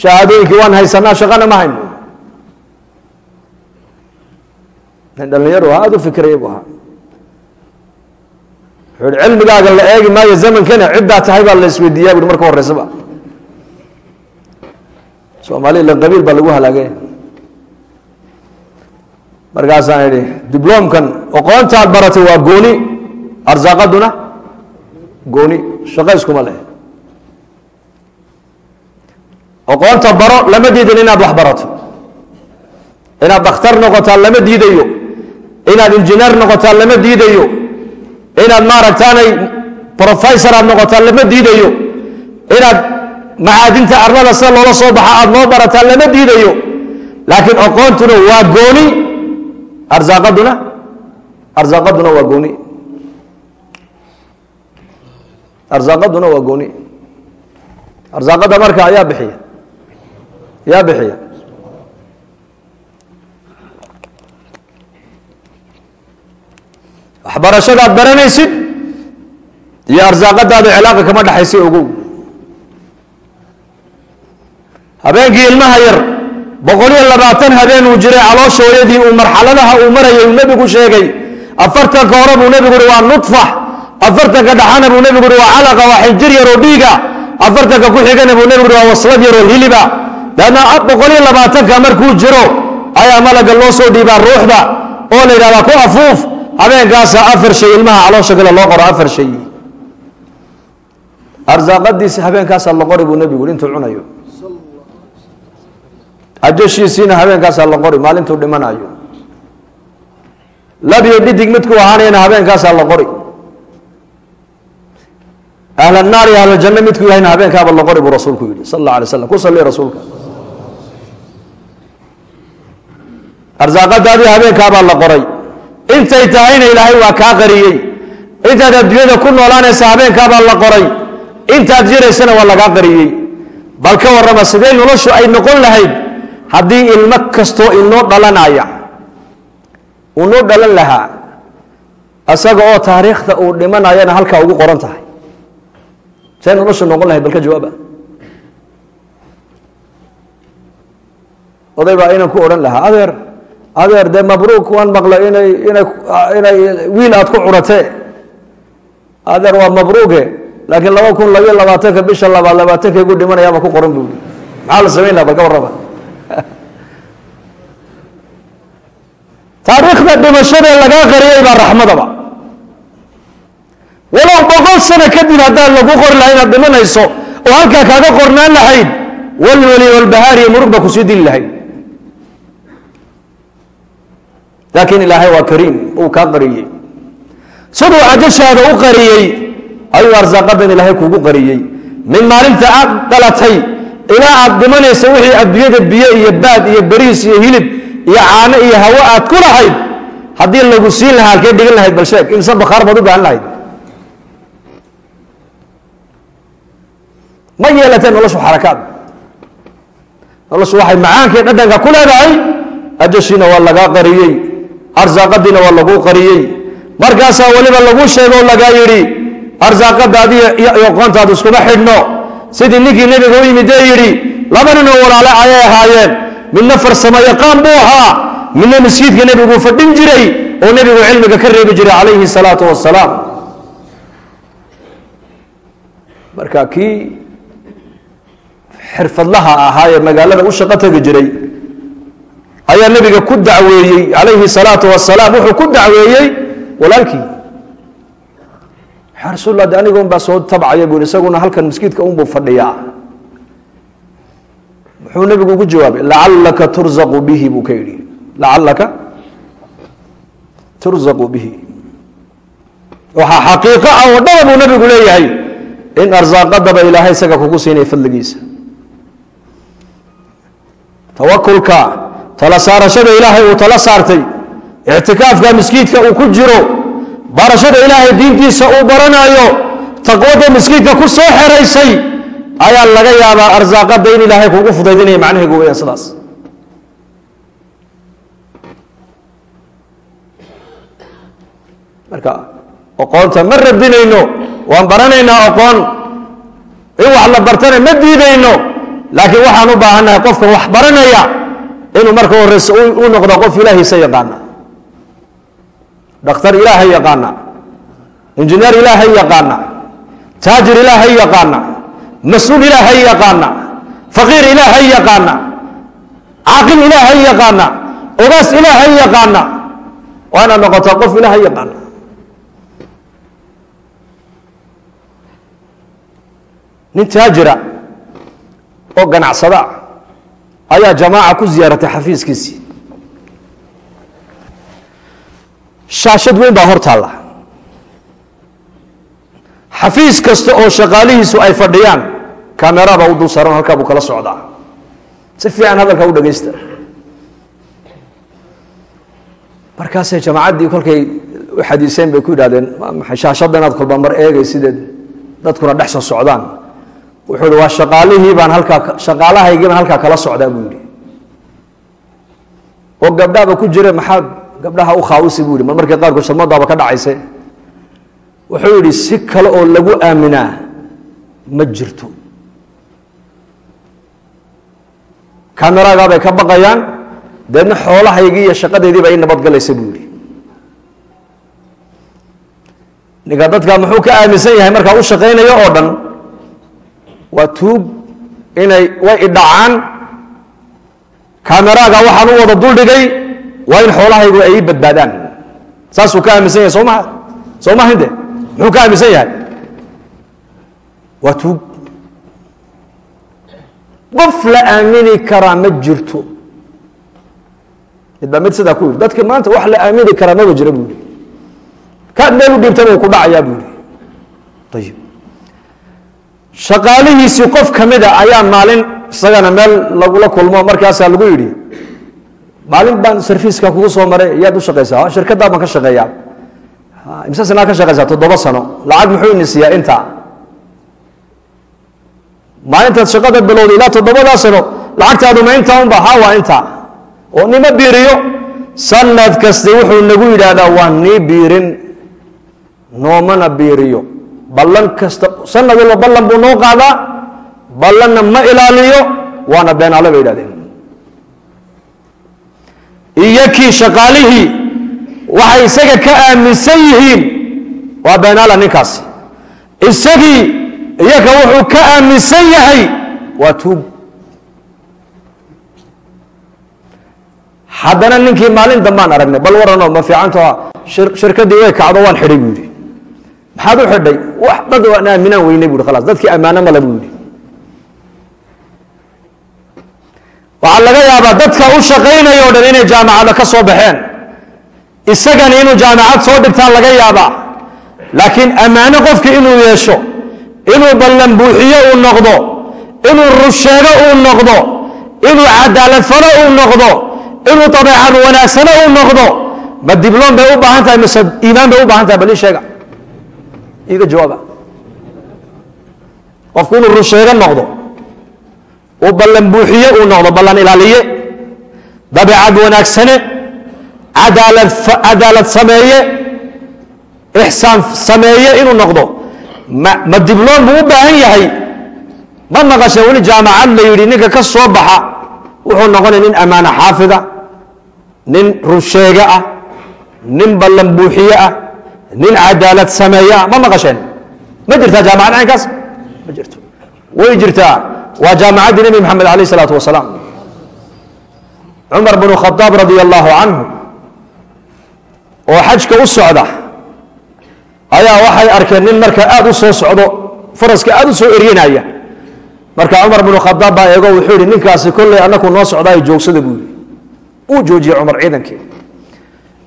shahaadooyinkii waan haysanaa shaqana ma hayno. Dhalinyaro aada u fikraya bu ahaa. Wuxuu hi cilmigaaga la eegi maayo zamankana ciddaa tahay baa la isweydiiyaa bui marka horeysaba soomaaliya la qabiil baa lagu halaagay. Markaasaan idhi dibloomkan aqoontaad baratay waa gooni arsaaqaduna gooni shaqo iskuma leh. Aqoonta baro lama diidin inaad wax barato. Inaad dakhtar noqotaa lama diidayo. Inaad injineer noqotaa lama diidayo. Inaad maaragtaanay professor aad noqotaa lama diidayo. Inaad macaadinta arlada sida loola soo baxa aada loo barataa lama diidayo. Laakiin aqoontuna waa gooni. Arsaaqaduna arsaaqaduna waa gooni. Arsaaqaduna waa gooni. Arsaaqada marka ayaa bixiya. Yaa bixiya. Waxbarashadaad baranaysid iyo arsaaqadaada cilaaqa kama dhexaysa ogow habeenkii ilmaha yar boqol iyo labaatan habeen uu jiray caloosha hooyadii uu marxaladaha uu marayay uu nebigu sheegay. Afartanka hore buu nebigu uhi waa nudfax afartanka dhaxana buu nebigu uhi waa calaqa waa xinjir yaroo dhiiga. Afartanka ku xigana buu nebigu uhi waa waslad yaroo hiliba. Daadna boqol iyo labaatanka markuu jiro ayaa malaga loo soo dhiibaa ruuxda oo la yidhahdaa ku afuuf. Habeenkaasa afar shay ilmaha caloosha gale loo qoro afar shay. Arsaaqadiisi habeenkaasaa la qori buu nebigu intuu cunayo ajashiisiina habeenkaasaa la qori maalintuu dhimanayo labiyo dhidig midkuu ahaanayana habeenkaasaa la qori. Ahl iyo ahljanno midkuu yahayna habeenkaaba la qori buu rasuulku yihi sal alla alay slam ku salli rasuulka. Arsaaqadaadii habeenkaabaa la qoray. Intay tahayna ilaahay waa kaa qariyey. Intaad adduunyada ku noolaanaysa habeenkaabaa la qoray. Intaad jiraysana waa lagaa qariyey. Bal ka warrama sidee noloshu ay noqon lahayd haddii ilmo kastoo inoo dhalanaya uu noo dhalan lahaa isaga oo taariikhda uu dhimanayana halkaa ugu qoran tahay. See noloshu noqon lahayd bal ka jawaaba oday baa inan ku odhan lahaa adeer adeer dee mabruuk waan maqlay inay inay inay wiil aad ku curatee. Adeer waa mabruuke laakiin laba kun labiyo labaatanka bisha labaad labaatanka igu dhimanayaaba ku qoran buuri maxaa la samayn laha bal ka warraba taariikhda dhimashadee lagaa qariyay baa raxmadaba. Walow boqol sano kadib haddaan lagu qori lahay inaad dhimanayso oo halkaa kaaga qornaan lahayd walweli walbahaariyo murug baa ku sii dili lahayd laakiin ilaahay waa kariim uu kaa qariyey. Siduu cajashaada u qariyey ayuu arsaaqadan ilaahay kugu qariyey. Min maalinta aad dhalatay ilaa aad dhimanaysa wixii adduunyada biyo iyo baad iyo bariis iyo hilib iyo caano iyo hawo aad ku lahayd haddii lagu siin lahaa halkee dhigan lahayd bal sheeg inse bakhaar baad u baahan lahayd. Ma yeelateen noloshu xarakaad. Noloshu waxay macaankii dhadhanka ku leedahay ajashiina waa lagaa qariyey arsaaqadiina waa laguu qariyey. Markaasaa weliba lagu sheego lagaa yidhi arsaaqadaadi iyo qoontaadu iskuma xidhno. Sidii ninkii nebiga u yimid ee yidhi laba nin oo walaale ayay ahaayeen midna farsamo buu ahaa midna masjidka nebiguu fadhin jiray oo nebigu cilmiga ka reebi jiray calayhi salaatu wasalaam marka kii xirfadlaha ahaa ee magaalada u shaqo tegi jiray ayaa nebiga ku dacweeyey calayhi salaatu wasalaam wuxuu ku dacweeyey walaalkii. Yaa de aniga baa soo tabcaya buu isaguna halkan maskiidka unbuu fadhiyaa muxuu nebigu ugu jawaabay lacallaka turzaqu bihi buu ka yidhi. Lacallaka turzaqu bihi. Waxaa xaqiiqo ah oo dhaba buu nebigu leeyahay in arsaaqadaba ilaahay isaga kugu siinaya fadligiisa. Tawakulka tala saarashada ilaahay uu tala saartay ictikaafka miskiidka uu ku jiro barashada ilaahay diintiisa uu baranayo taqwada miskiidka ku soo xeraysay ayaa laga yaabaa arsaaqada in ilaahay kugu fudaydinaya macnaheegu weyaan sidaas. Marka oqoonta ma radinayno waan baranaynaa oqoon. In wax la bartana ma diidayno laakiin waxaan u baahannahay qofkan wax baranaya inuu marka horeyse u noqdo qof ilaahiisa yaqaana. Dhakhtar ilaahay yaqaana. Injineer ilaahay yaqaana. Taajir ilaahay yaqaana mas'uul ilaahay yaqaana. Faqiir ilaahay yaqaana. Caaqil ilaahay yaqaana. Ogaas ilaahay yaqaana. Waa inaad noqotaa qof ilaahay yaqaana. Nin taajira oo ganacsada ayaa jamaaca ku ziyaaratay xafiiskiisii. Shaashad weyn baa hor xafiis kasta oo shaqaalihiisu ay fadhiyaan kamerabaa u dul halkaa buu kala socdaa. Si fiican hadalkaa u dhagaysta. Markaasay jamaacaddii kolkay xadiiseen bay ku yidhahdeen shaashadda inaad kolba mar eegay dadkuna dhex soo socdaan. Wuxuu ihi waa shaqaalihii baan halkaa shaqaalahaygii baan halkaa kala socdaa buu yidhi. Oo gabdhaaba ku jira maxaad gabdhaha u khaawisi buu yihi mar markii qaarkood sharmadaaba ka dhacayse wuxuu yidhi si kale oo lagu aaminaa ma jirto. Kameraagaa bay ka baqayaan deedna xoolahaygii iyo shaqadeedii baa ii nabadgalaysa buu yidhi. Ninka dadka muxuu ka aaminsan yahay markaa u shaqaynayo oo dhan waa tuug inay way idhacaan kameraaga waxaan u wada duldhigay waa in xoolahaygu ay ii badbaadaan. Saasuu ka aaminsan yahay soo maha soo maha inte muxuu ka aaminsan yahay? Waa tuug. Qof la aamini karaa ma jirto. Mid baa mid sidaa ku yidhi dadka maanta wax la aamini karaa maba jira buu yihi kaad meel u dhiibtaba uu ku dhacayaa buu yihi ayib shaqaalihiisii qof ka mida ayaa maalin isagana meel lagula kulmo markaasaa lagu yidhi maalin baan sarfiiska kugu soo maray yaad u shaqaysaa shirkaddaa baan ka shaqeeyaa imse sanaa ka shaqaysaa? Toddoba sano. Lacag muxuu ini siiyaa intaa maalintaad shaqada bilowda ilaa toddobadaa sano lacagtaadu ma intaa unba? Ha waa intaa. Oo nima biiriyo? Sanad kasta wuxuu nagu yidhaahdaa waa nii biirin noomana biiriyo. Ballan kasta sanad walba ballan buu noo qaadaa. Ballanna ma ilaaliyo. Waana beenaale bay yidhahdeen. Iyo kii shaqaalihii waxay isaga ka aaminsan yihiin waa beenaala ninkaasi isagii iyaga wuxuu ka aaminsan yahay waa tuub. Haddana ninkii maalin dambaan aragnay bal warano ma fiicanto shirkadii way kacdo waan xidhay buu yidhi maxaad u xidhay? Wax dad waan aaminaan weynay bu hi khalaas dadkii ammaano male buu yidhi waxaa laga yaabaa dadka u shaqaynaya o dhan inay jaamacada ka soo baxeen isagani inuu jaamacad soo dhigtaan laga yaabaa. Laakiin ammaano qofki inuu yeesho inuu ballan uu noqdo inuu rusheego uu noqdo inuu cadaalad falo uu noqdo inuu dabeecad wanaagsano uu noqdo ma dibloom bay u baahan tahay mise iimaan bay u baahan tahay bal ii sheega. Iiga jawaaba qofku inuu rusheego noqdo uu ballan uu noqdo ballan ilaaliye dabeecad wanaagsane cadaalad sameeye ixsaan sameeye inuu noqdo. Ma dibloom buu u baahan yahay. Ma maqasha weli jaamacad la yidhi ninka ka soo baxa wuxuu noqonaya nin ammaano xaafida nin rusheege ah nin ballan buuxiye ah nin cadaalad sameeye ah. Ma maqasheen? Ma jirtaa jaamacad caynkaas? Ma jirto. Way jirtaa. Waa jaamacaddii nebi maxamed alayh isalaatu wasalaam. Cumar bnu khadaab radia allahu canhu oo xajka u socda ayaa waxay arkeen nin marka aada u soo socdo faraska aada u soo eryanaya marka cumar bnu khadaab baa eego wuxuu yihi ninkaasi kolley annaku noo socdaayo joogsada buu yihi uu joojiyey cumar ciidankii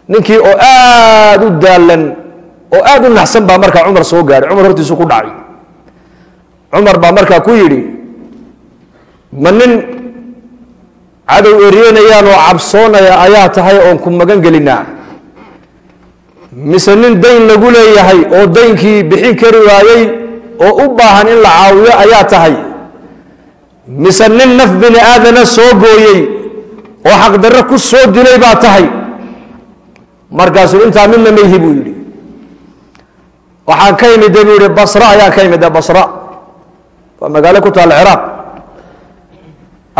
ninkii oo aada u daalan oo aada u naxsan baa markaa cumar soo gaadhay cumar hortiisu ku dhacay. Cumar baa markaa ku yidhi ma nin cadow eryenayaan oo cabsoonaya ayaa tahay oon ku magan gelinaa mise nin dayn lagu leeyahay oo daynkii bixin kari waayey oo u baahan in la caawiyo ayaa tahay. Mise nin naf bini aadana soo gooyey oo xaqdarro ku soo dilay baa tahay. Markaasuu intaa midna mayhi buu yidhi. Waxaan ka imide buu yihi basra ayaan ka imide basra. Waa magaalo ku taalla ciraaq.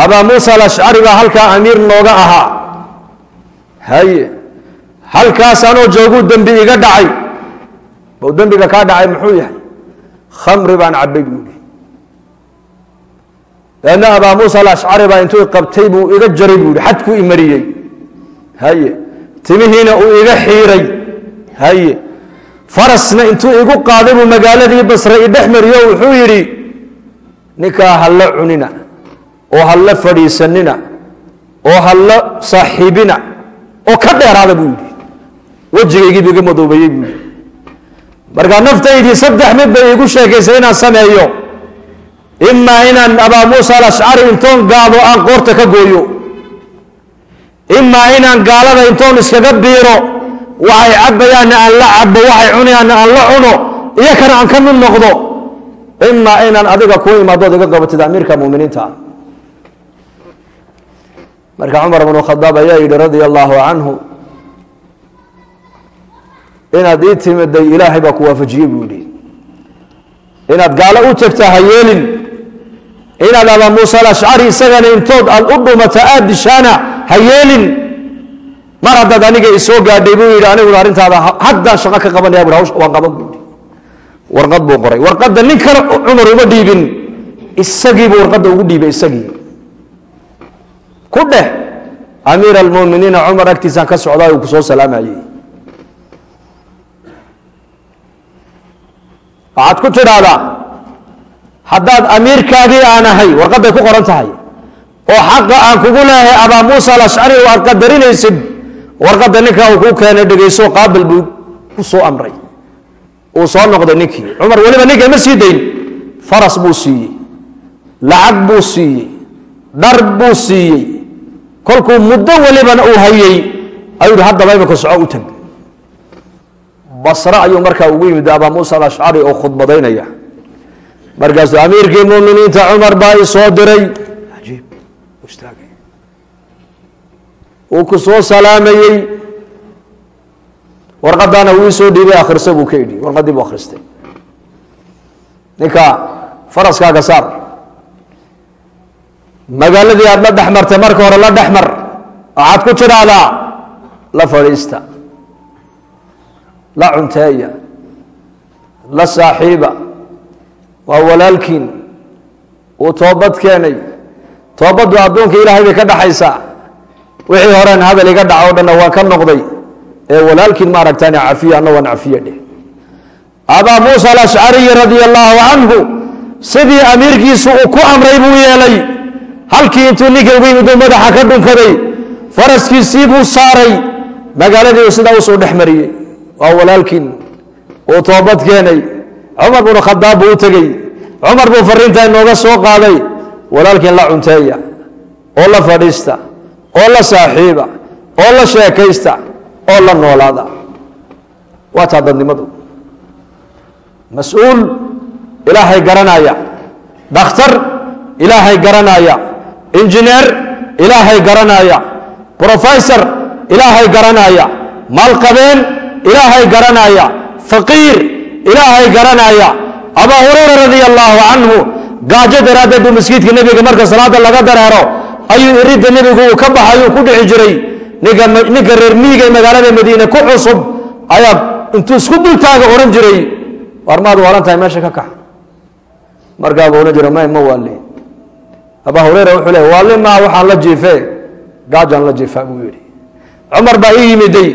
Abaa muusa alashcari baa halkaa amiir nooga ahaa. Haye halkaas anoo jooguu dembi iga dhacay. Bau dembiga kaa dhacay muxuu yahay? Khamri baan cabbay buu yihi leanna abaa muusa alashcari baa intuu qabtay buu iga jaray buu yihi xadkuu imariyey haye timihiina uu iga xiiray. Haye farasna intuu igu qaaday buu magaaladii basre i dhex mariyo wuxuu yidhi ninkaa halla cunina oo halla fadhiisanina oo halla saaxiibina oo ka dheeraada buu yidhi wejigaygiibu iga madoobeeyey buu markaa naftaydii saddex mid bay iigu sheekaysay inaan sameeyo. Imaa inaan abaa muusa alashcari intoon gaado aan qoorta ka gooyo. Imaa inaan gaalada intoon iskaga biiro waxay cabbayaanna aan la cabo waxay cunayaanna aan la cuno iyo kana aan ka mid noqdo. Imaa inaan adiga kuu imaadood iga qabatid amiirka muminiinta marka cumar bnu khadaab ayaa yidhi radia allaahu canhu inaad ii timiday ilaahay baa ku waafajiyey buu yidhi. Inaad gaalo u tagta ha yeelin. Inaad abaa muusa alashcari isagana intood aad u dhumata aad dishaana ha yeelin. Mar haddaad aniga isoo gaadhay buu yidhi aniguna arrintaada haddaan shaqo ka qabanaya bu hawsha waan qaban buu yidhi. Warqad buu qoray. Warqadda nin kale cumar uma dhiibin. Isagiibuu warqadda ugu dhiibay isagii. Ku dheh amiir almuminiina cumar agtiisaan ka socdaa uu ku soo salaamayey waxaad ku tidhaahdaa haddaad amiirkaagii aan ahay warqadday ku qoran tahay. Oo xaqa aan kugu leehay abaa muusa alashcari oo aad qadarinaysid warqadda ninkaa uu kuu keenay dhegayso qaabil buu ku soo amray. Uu soo noqday ninkii. Cumar weliba ninka ma sii dayn. Faras buu siiyey. Lacag buu siiyey. Dhar buu siiyey. Kolkuu muddo welibana uu hayey ayuu haddaba iminka soco u tag basre ayuu markaa ugu yimid abaa muusa alashcari oo khudbadaynaya. Markaasuu amiirkii muminiinta cumar baa i soo diray. Uu ku soo salaamayey. Warqadaana uu isoo dhiibay akhriso buu ka idhi warqaddii buu akhristay ninka faraskaaga saar. Magaaladii aad la dhex martay marka hore la dhex mar. Waxaad ku tidhaahdaa la fadhiista la cunteeya la saaxiiba waa walaalkiin uu toobad keenay. Toobaddu adduunka ilaahay bay ka dhaxaysaa. Wixii horeen hadal iga dhaco o dhanna waan ka noqday ee walaalkiin ma aragtaan cafiya anna waan cafiye dheh. Abaa muusa alashcariyi radia allaahu canhu sidii amiirkiisu uu ku amray buu yeelay. Halkii intuu ninka ugu yimid uu madaxa ka dhunkaday faraskiisii buu saaray. Magaaladii sidaa u soo dhex mariyey waa walaalkiin uu toobad keenay. Cumar bnu khadaab buu u tegey. Cumar buu fariintaa inooga soo qaaday. Walaalkiin la cunteeya oo la fadhiista oo la saaxiiba oo la sheekaysta oo la noolaada. Waa taa dadnimadu mas'uul ilaahay garanaya dhakhtar ilaahay garanaya injineer ilaahay garanaya brofesor ilaahay garanaya maalqabeen ilaahay garanaya faqiir ilaahay garanaya abaa hurayra radia allaahu canhu gaajo daraaddeed buu masjidka nebiga marka salaada laga dareero ayuu iridda nebigu uu ka baxayuu ku dhici jiray ninka reer miiga magaalada madiine ku cusub ayaa intuu isku dultaaga odhan jiray war maad waalan tahay meesha ka kax markaabuu odhan jira may ma waali abaa hureyra wuxuu leey waali maa waxaan la jiife gaajaan la jiifaa buu yidhi cumar baa ii yimiday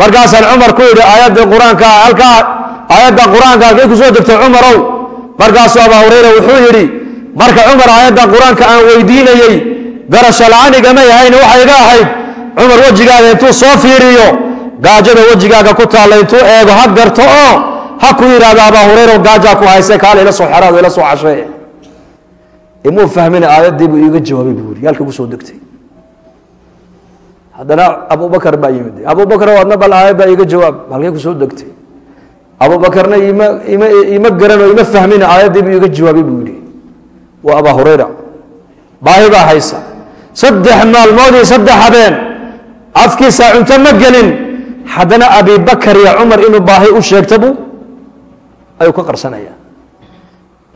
markaasaan cumar ku yidhi aayadda qur'aanka halkay ku soo degtay cumarow markaasuu abaa hureyra wuxuu yidhi marka cumar aayadda qur'aanka aan weydiinayey garasho la'aanigama yahayn waxay iga ahayd. Cumar wejigaaga intuu soo fiiriyo gaajada wejigaaga ku taalla intuu eego ha garto oo ha ku yidhaahdo abaa hureyra gaajaa ku hayse kaale ila soo xeraado ila soo cashee. Imuu fahmina aayaddii buu iiga jawaabay buu yidhi halka ku soo degtay haddana abubakar baa yimid. Abubakar adna bal aayaddaa iiga jawaab. Halkay ku soo degtay? Abubakarna ima garanoo ima fahmina aayaddii buu iiga jawaabay buu yidhi. Waa abaa hureyra baahi baa haysa. Saddex maalmood iyo saddex habeen. Afkiisa cunto ma gelin. Haddana abibakar iyo cumar inuu baahi u sheegta buu ayuu ka qarsanaya.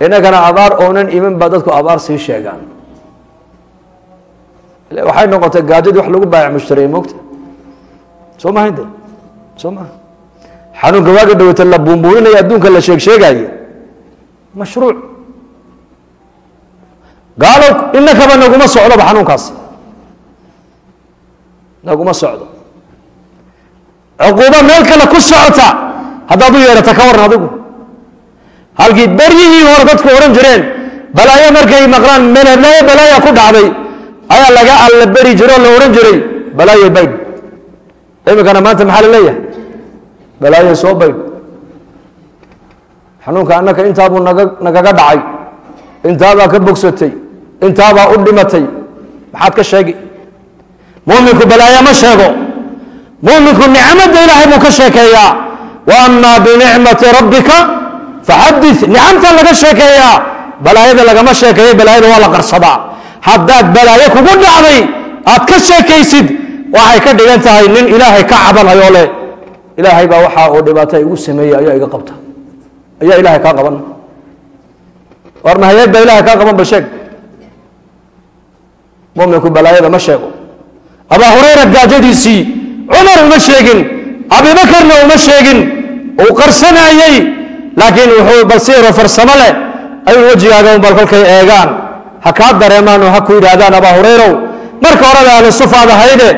Inagana abaar oonan iman baa dadku abaar sii sheegaan waxay noqotay gaajadii wax lagu baayac mushtarey moogta soo maha de soo maha xanuunka waaga dhawata la buunbuuninaya adduunka la sheeg sheegaaye mashruuc gaalo inakaba naguma socdoba xanuunkaas naguma socdo. Cuquubo meel kale ku socota haddaad u yeedhata ka waran adigu. Halkii beryihii hore dadku odhan jireen balaayo markay maqlaan meleblayo balaaya ku dhacday ayaa laga alla beri jiro la odhan jiray balaayo bayd iminkana maanta maxaa la leeyahay? Balaayo soo bayd xanuunka annaka intaabuu naga nagaga dhacay. Intaabaa ka bogsatay. Intaabaa u dhimatay. Maxaad ka sheegi? Muminku balaayo ma sheego. Muminku nicmadda ilaahay buu ka sheekeeyaa. Wa binicmati rabbika faxadi nicamta laga sheekeeyaa. Balaayada lagama sheekeeyo balaayada waa la qarsadaa haddaad balaayo kugu dhacday aad ka sheekaysid waxay ka dhigan tahay nin ilaahay ka cabanayoo leh. Ilaahay baa waxa uu dhibaato igu sameeyey ayaa iga qabta. Ayaa ilaahay kaa qaban. War baa ilahay kaa qaban bal sheeg? Muminku balaayada ma sheego. Abaa hurayra gaajadiisii cumar uma sheegin abibakarna uma sheegin uu qarsanayey laakiin wuxuu balsiiro farsamo leh ayuu wejigaaga un bal kolkay eegaan ha kaa dareemaan oo ha ku yidhaahdaan abaa hurayrow. Marka horeba ahlu sufaad ahayde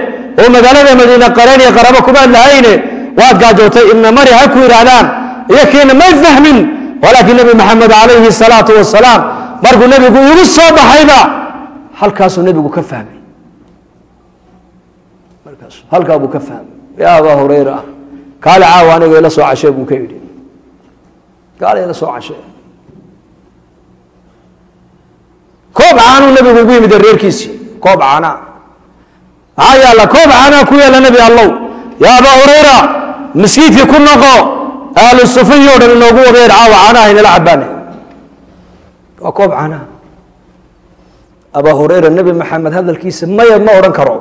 oo magaalada madiine qareen iyo qarabo kumaad lahayne waad gaajootay ibna mari ha ku yidhaahdaan. Iyakiina may fahmin walaakiin nebi maxamed calayhi salaatu wasalaam markuu nebigu igu soo baxayba halkaasuu nebigu ka fahmay. Markaas halkaa buu ka fahmay. Yaa abaa hurayra kaali caawa aniga ila soo cashee buu ka yidhi. Kaali ila soo cashee koob caanuu nebigu ugu yimid reerkiisii koob caanaa maxaa yaalla koob caanaa ku yaalla nebi allow? Yaa abaa hurayra miskiidkii ku noqo ahlu sufiyo dhan inoogu wadeer caawa caanaha inala cabaane waa koob caanaha abaa hurayra nebi maxamed hadalkiisa maya ma odhan karo.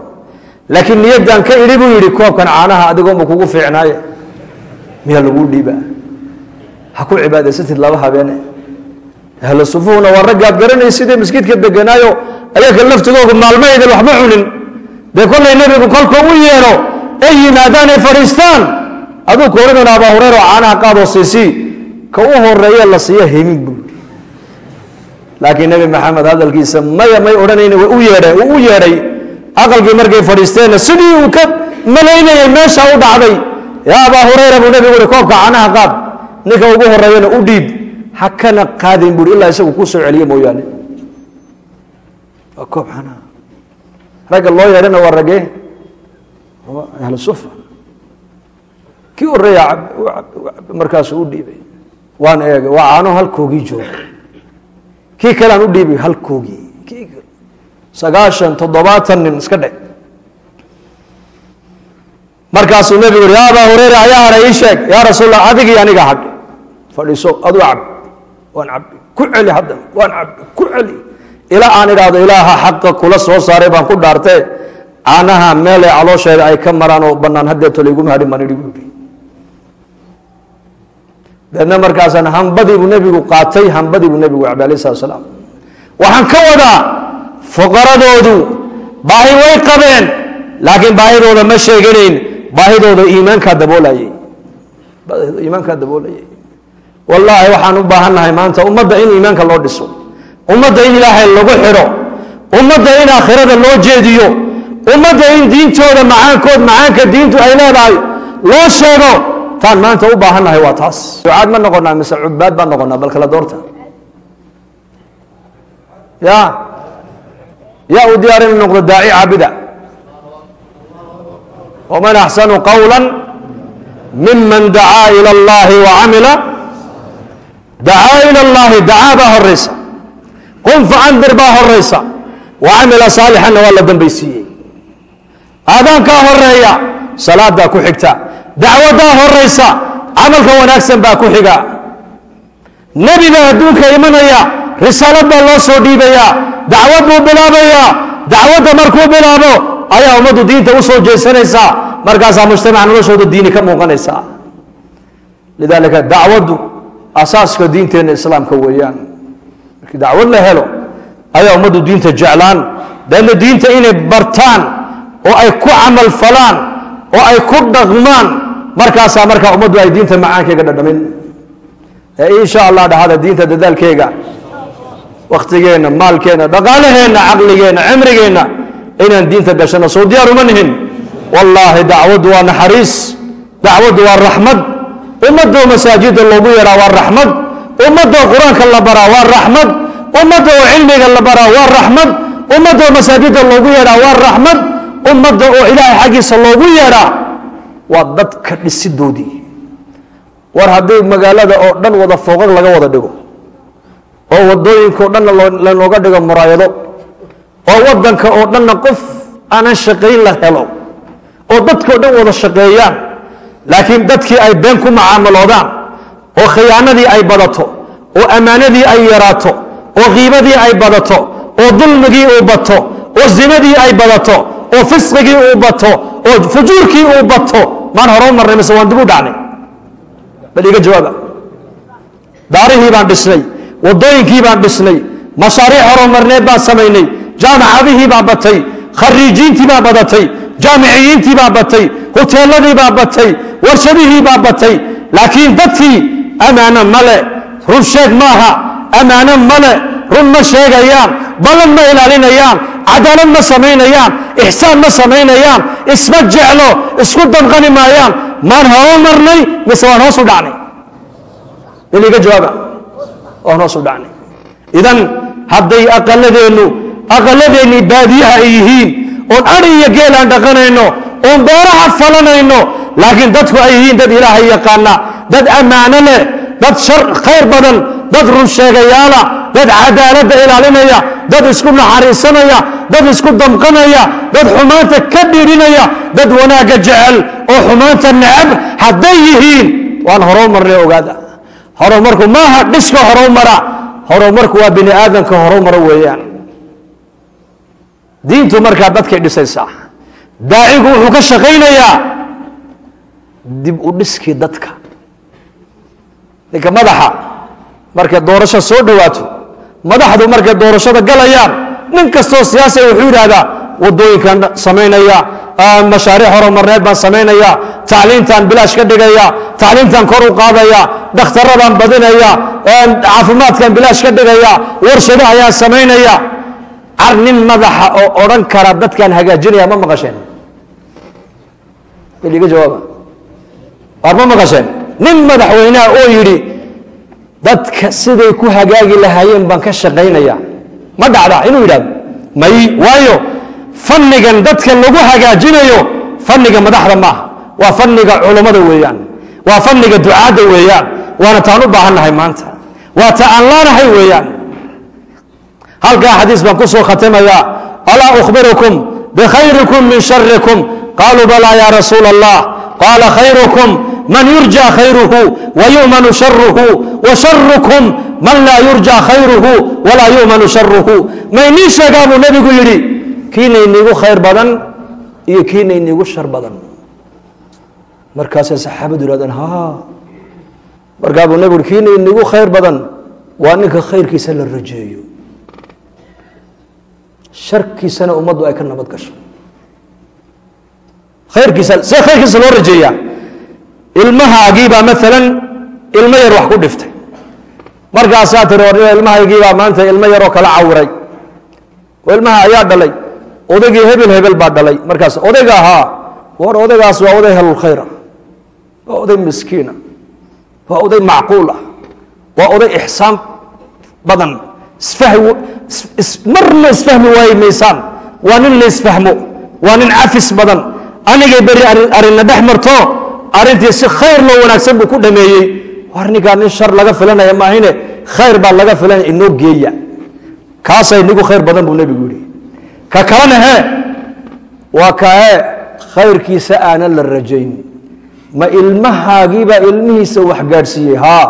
Laakiin niyaddan ka idhi buu yidhi koobkan caanaha adigooma kugu fiicnaaye? Miyaa laguu dhiibaa? Ha ku cibaadaysatid laba habeene ahlu sufuhuna waa raggaad garanaysidee maskiidka deganaayo ayaga laftigoodu maalmahaydin waxba cunin dee kollay nebigu kolkuu u yeedho ay yimaadaan ay fadhiistaan. Aduu koorinana abaa hureyra caanaha qaadoo siisii ka u horeeye la siiya hemin buu laakiin nebi maxamed hadalkiisa maya may odhanayna way u yeedhay uu u yeedhay. Aqalkii markay fadhiisteenna sidii uu ka malaynayay meesha u dhacday. Yaa abaa hureyra buu nebigu uhi koobka caanaha qaad ninka ugu horeeyana u dhiib ha kana qaadin buui ilaa isagu kuu soo celiye mooyaane. Waa koob caanaha ragga loo yeedhana waa ragee. Ahlu sufa. Kii horreeya markaasuu u dhiibay. Waan eegay waa caano halkoogii jooga kii kalean u dhiibay halkoogii. Kii sagaashan toddobaatan nin iska dhe markaasuu nebigu yuri yaa abaa hureyra ayaa hara ii sheeg. Yaa rasuulallah adigii aniga hadh fadhiiso aduu cab ku celi haddana waan cabi ku celi. Ilaa aan idhaahdo ilaaha xaqa kula soo saaray baan ku dhaartee caanaha meelay caloosheeda ay ka maraan oo banaan haddeeto layguma hadhin baan idhi buu yidhi deedna markaasaan hambadii buu nebigu qaatay hambadii buu nebigu cabay alayh salatu salaam. Waxaan ka wadaa fuqaradoodu baahi way qabeen laakiin baahidooda ma sheeganayn baahidooda iimaankaa daboolayay baahidooda iimaankaa daboolayay wallaahi waxaan u baahan nahay maanta ummadda in iimaanka loo dhiso. Ummadda in ilaahay lagu xidho. Ummadda in aakhirada loo jeediyo. Ummadda in diintooda macaankood macaanka diintu ay leedahay loo sheego. Taan maanta u baahan nahay waa taas. Ducaad ma noqonaa mise cubaad baan noqonaa bal kala doorta. Ya. Yaa u diyaar inu noqdo daaci caabida. Waman axsanu qawla miman dacaa ila اllahi wacamila dacaa ila اllahi dacaa baa horaysa qum facandir baa horaysa wacamila saalixanna waa la dambaysiiyey aadaankaa horreeya salaadaa ku xigta dacwadaa horaysa camalka wanaagsan baa ku xiga nebiga adduunka imanaya risaalad loo soo dhiibayaa dacwad buu bilaabayaa dacwadda markuu bilaabo ayaa ummaddu diinta u soo jeesanaysaa markaasaa mujtamaca noloshooda diini ka muuqanaysaa lidaalika dacwaddu asaaska diinteenna islaamka weeyaan. Markii dacwad la helo ayaa ummaddu diinta jeclaan. Deedna diinta inay bartaan oo ay ku camal falaan oo ay ku dhaqmaan markaasaa markaa ummaddu ay diinta macaankeyga dhadhamin. Insha allah dhahada diinta dadaalkeyga wakhtigeenna maalkeenna dhaqaalaheenna caqligeenna cimrigeenna inaan diinta gashano soo diyaar uma nihin. Wallaahi dacwaddu waa naxariis dacwaddu waa raxmad ummadoo masaajida loogu yeedhaa waa raxmad. Ummadoo qur'aanka la baraa waa raxmad. Ummadda oo cilmiga la baraa waa raxmad. Ummadda oo masaajida loogu yeedhaa waa raxmad. Ummadda oo ilaahay xaggiisa loogu yeedhaa waa dadka dhisidoodii war haddii magaalada oo dhan wada fooqag laga wada dhigo oo wadooyinkao dhanna lanooga dhigo muraayado oo wadanka oo dhanna qof aanan shaqayn la helo oo dadkao dhan wada shaqeeyaan laakiin dadkii ay been ku macaamaloodaan oo khiyaanadii ay badato oo ammaanadii ay yaraato oo kiibadii ay badato oo dulmigii uu bato oo zinadii ay badato oo fisqigii uu bato oo fujuurkii uu bato maan hore u marnay mise waan dib u dhacnay? Bal iga jawaaba. Daarihii baan dhisnay wadooyinkii baan dhisnay mashaariic horumarneed baan samaynay jaamacadihii baa batay khariijiintii baa badatay jaamiciyiintii baa batay hoteeladii baa batay warshadihii baa batay. Laakiin dadkii ammaano male run sheeg maaha ammaano male run ma sheegayaan ballan ma ilaalinayaan cadaalad ma samaynayaan ixsaan ma samaynayaan isma jeclo isku damqani maayaan. Maan horo marnay mise waan hoos u dhacnay? Iliga jawaaba waan hoos u dhacnay. Idan hadday aqaladeennu aqaladeennii baadiyaha ay yihiin oon ari iyo geel aan dhaqanayno oon beeraha falanayno laakiin dadku ay yihiin dad ilaahay yaqaana dad ammaano leh dad shar khayr badan dad run sheegayaala dad cadaaladda ilaalinaya dad isku naxariisanaya dad isku damqanaya dad xumaanta ka dhiidhinaya dad wanaagga jecel oo xumaanta necab hadday yihiin. Waan horow marnay ogaada. Horumarku maaha dhiska horow mara. Horumarku waa bini aadamka horow maro weeyaan diintu markaa dadkay dhisaysaa daacigu wuxuu ka shaqaynayaa dib u dhiskii dadka. Ninka madaxa markay doorasho soo dhowaato madaxdu markay doorashada galayaan nin kastoo siyaasiga wuxuu yidhaahdaa wadooyinkan samaynaya mashaariic horumarneed baan samaynaya tacliintaan bilaash ka dhigaya tacliintaan kor u qaadaya dhakhtaradaan badinaya caafimaadkan bilaash ka dhigaya warshado ayaan samaynaya car nin madaxa oo odhan kara dadkaan hagaajinaya ma maqasheen? Iga jawaaba war ma maqasheen? Nin madaxweyneha oo yidhi dadka siday ku hagaagi lahaayeen baan ka shaqaynaya. Ma dhacda inuu yidhahdo may waayo fannigan dadka lagu hagaajinayo fanniga madaxda maaha waa fanniga culummada weeyaan. Waa fanniga ducaadda weeyaan. Waana taan u baahannahay maanta. Waa ta aan laanahay weeyaan halkaa xadiis baan ku soo khatimaya alaa ukhbirukum bikhayrikum min sharikum qaluu balaa ya rasuula allah qaala khayrukum man yurja khayruhu wayumanu sharuhu washarukum man laa yurja khayruhu walaa yumanu sharuhu maynii sheegaa buu nebigu yidhi kiina iniigu khayr badan iyo kiina iniigu shar badan. Markaasay saxaabadu yihahdeen ha markaa buu nebigu yhi kiina iniigu khayr badan waa ninka khayrkiisa la rajeeyo sharkiisana ummaddu ay ka nabad gasho. Khayrkiisa see khayrkiisa loo rajeeyaa ilmahaagiibaa maalan ilmo yar wax ku dhiftay. Markaasaa tiri war ilmahaygiibaa maanta ilmo yaroo kala cawiray oo ilmaha ayaa dhalay odaygii hebel hebel baa dhalay. Markaas odayga ahaa war odaygaas waa oday helulkhayra waa oday miskiina waa oday macquul ah waa oday ixsaan badan marna isfahmi waayi maysaan? Waa nin la isfahmo waa nin cafis badan. Anigay beri arrinna dhex marto arrintii si khayr loo wanaagsan buu ku dhameeyey. War nin shar laga filanaya maahine khayr baa laga filanaya inoo geeya. Kaasay nigu khayr badan buu nebigu yihi ka kalena hee waa kae khayrkiisa aanan la rajayn. Ma ilmahaagiibaa ilmihiisa wax gaadhsiiyey? Haa.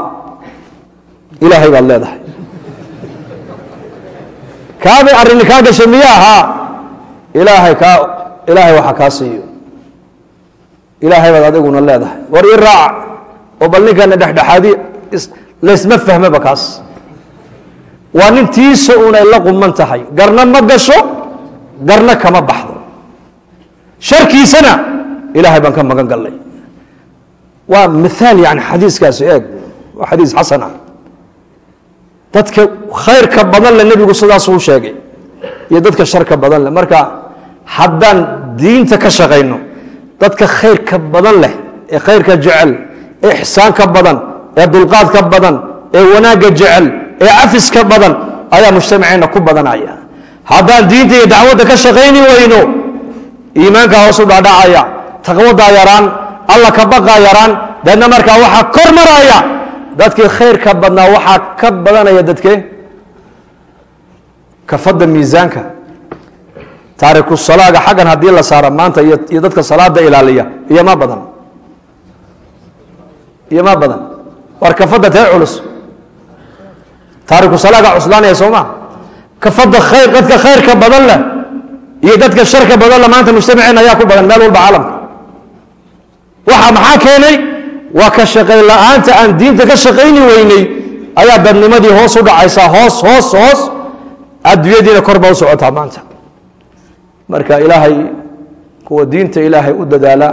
Ilaahay baad leedahay kaabay arrini kaa gashay miya ahaa ilaahay kaa ilaahay waxa kaa siiyo. Ilaahay baad adiguna leedahay. War ii raaca oo bal ninkana dhexdhexaadi laysma fahmaba kaas. Waa nin tiisa unay la quman tahay. Garna ma gasho garna kama baxdo. Sharkiisana ilaahay baan ka magan gallay. Waa miaal yani xadiiskaasi eeg. Waa xadiis xasan ah dadka khayrka badan le nebigu sidaasuu sheegay iyo dadka sharka badan leh marka haddaan diinta ka shaqayno dadka khayrka badan leh ee khayrka jecel ee ixsaanka badan ee dulqaadka badan ee wanaagga jecel ee cafiska badan ayaa mujtamaceenna ku badanaya. Haddaan diinta iyo dacwadda ka shaqayni weyno iimaanka hoosu dhaadhacaya taqwadaa yaraan alla ka baqaa yaraan deedna markaa waxaa kor maraya dadkii khayrka badnaa waxaa ka badanaya dadkee kafadda miisaanka taariku salaaga xaggan haddii la saaro maanta iyo dadka salaada ilaaliya iyo ma badan. Iyo ma badan. War kafadda tee culus. Taariku salaaga cuslaanaya soo ma? Kafadda khayr dadka khayrka badan leh iyo dadka sharka badan leh maanta mujtamaceen ayaa ku badan meel walba caalamka. Waxa maxaa keenay waa ka shaqayn la'aanta aan diinta ka shaqayni weynay ayaa badnimadii hoos u dhacaysaa hoos hoos hoos adduunyadiina kor u socotaa maanta. Marka ilaahay kuwa diinta ilaahay u dadaala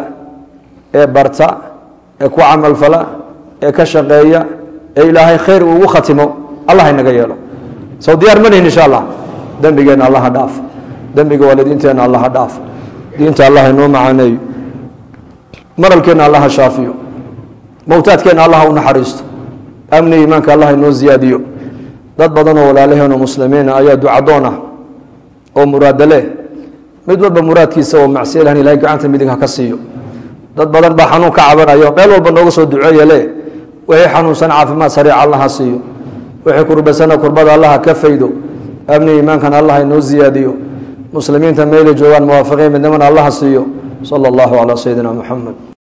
ee barta ee ku camalfala ee ka shaqeeya ee ilaahay khayr ugu khatimo allah inaga yeelo. Sow diyaar manihin insha allah. Dembigeenna allaha dhaaf. Dembiga waalidiinteenna allah ha dhaaf. Diinta allah inoo macaaneeyo maralkeenna allah ha shaafiyo mowtaadkeenna allah u naxariisto. Amni iimaanka allah inoo ziyaadiyo. Dad badan oo walaalaheenoo muslimiina ayaa ducadoon ah oo muraadale mid walba muraadkiisa oo macsiya lahan ilahay gacanta midig ha ka siiyo. Dad badan baa xanuun ka cabanayo meel walba nooga soo duceeya le wixii xanuunsan caafimaad sariica allah ha siiyo. Wixii kurbasana kurbada allah ha ka faydo. Amni iimaankana allah inoo ziyaadiyo. Muslimiinta meelay joogaan muwaafiqiin midnimana allah siiyo. Sala allahu calaa sayidina muxamed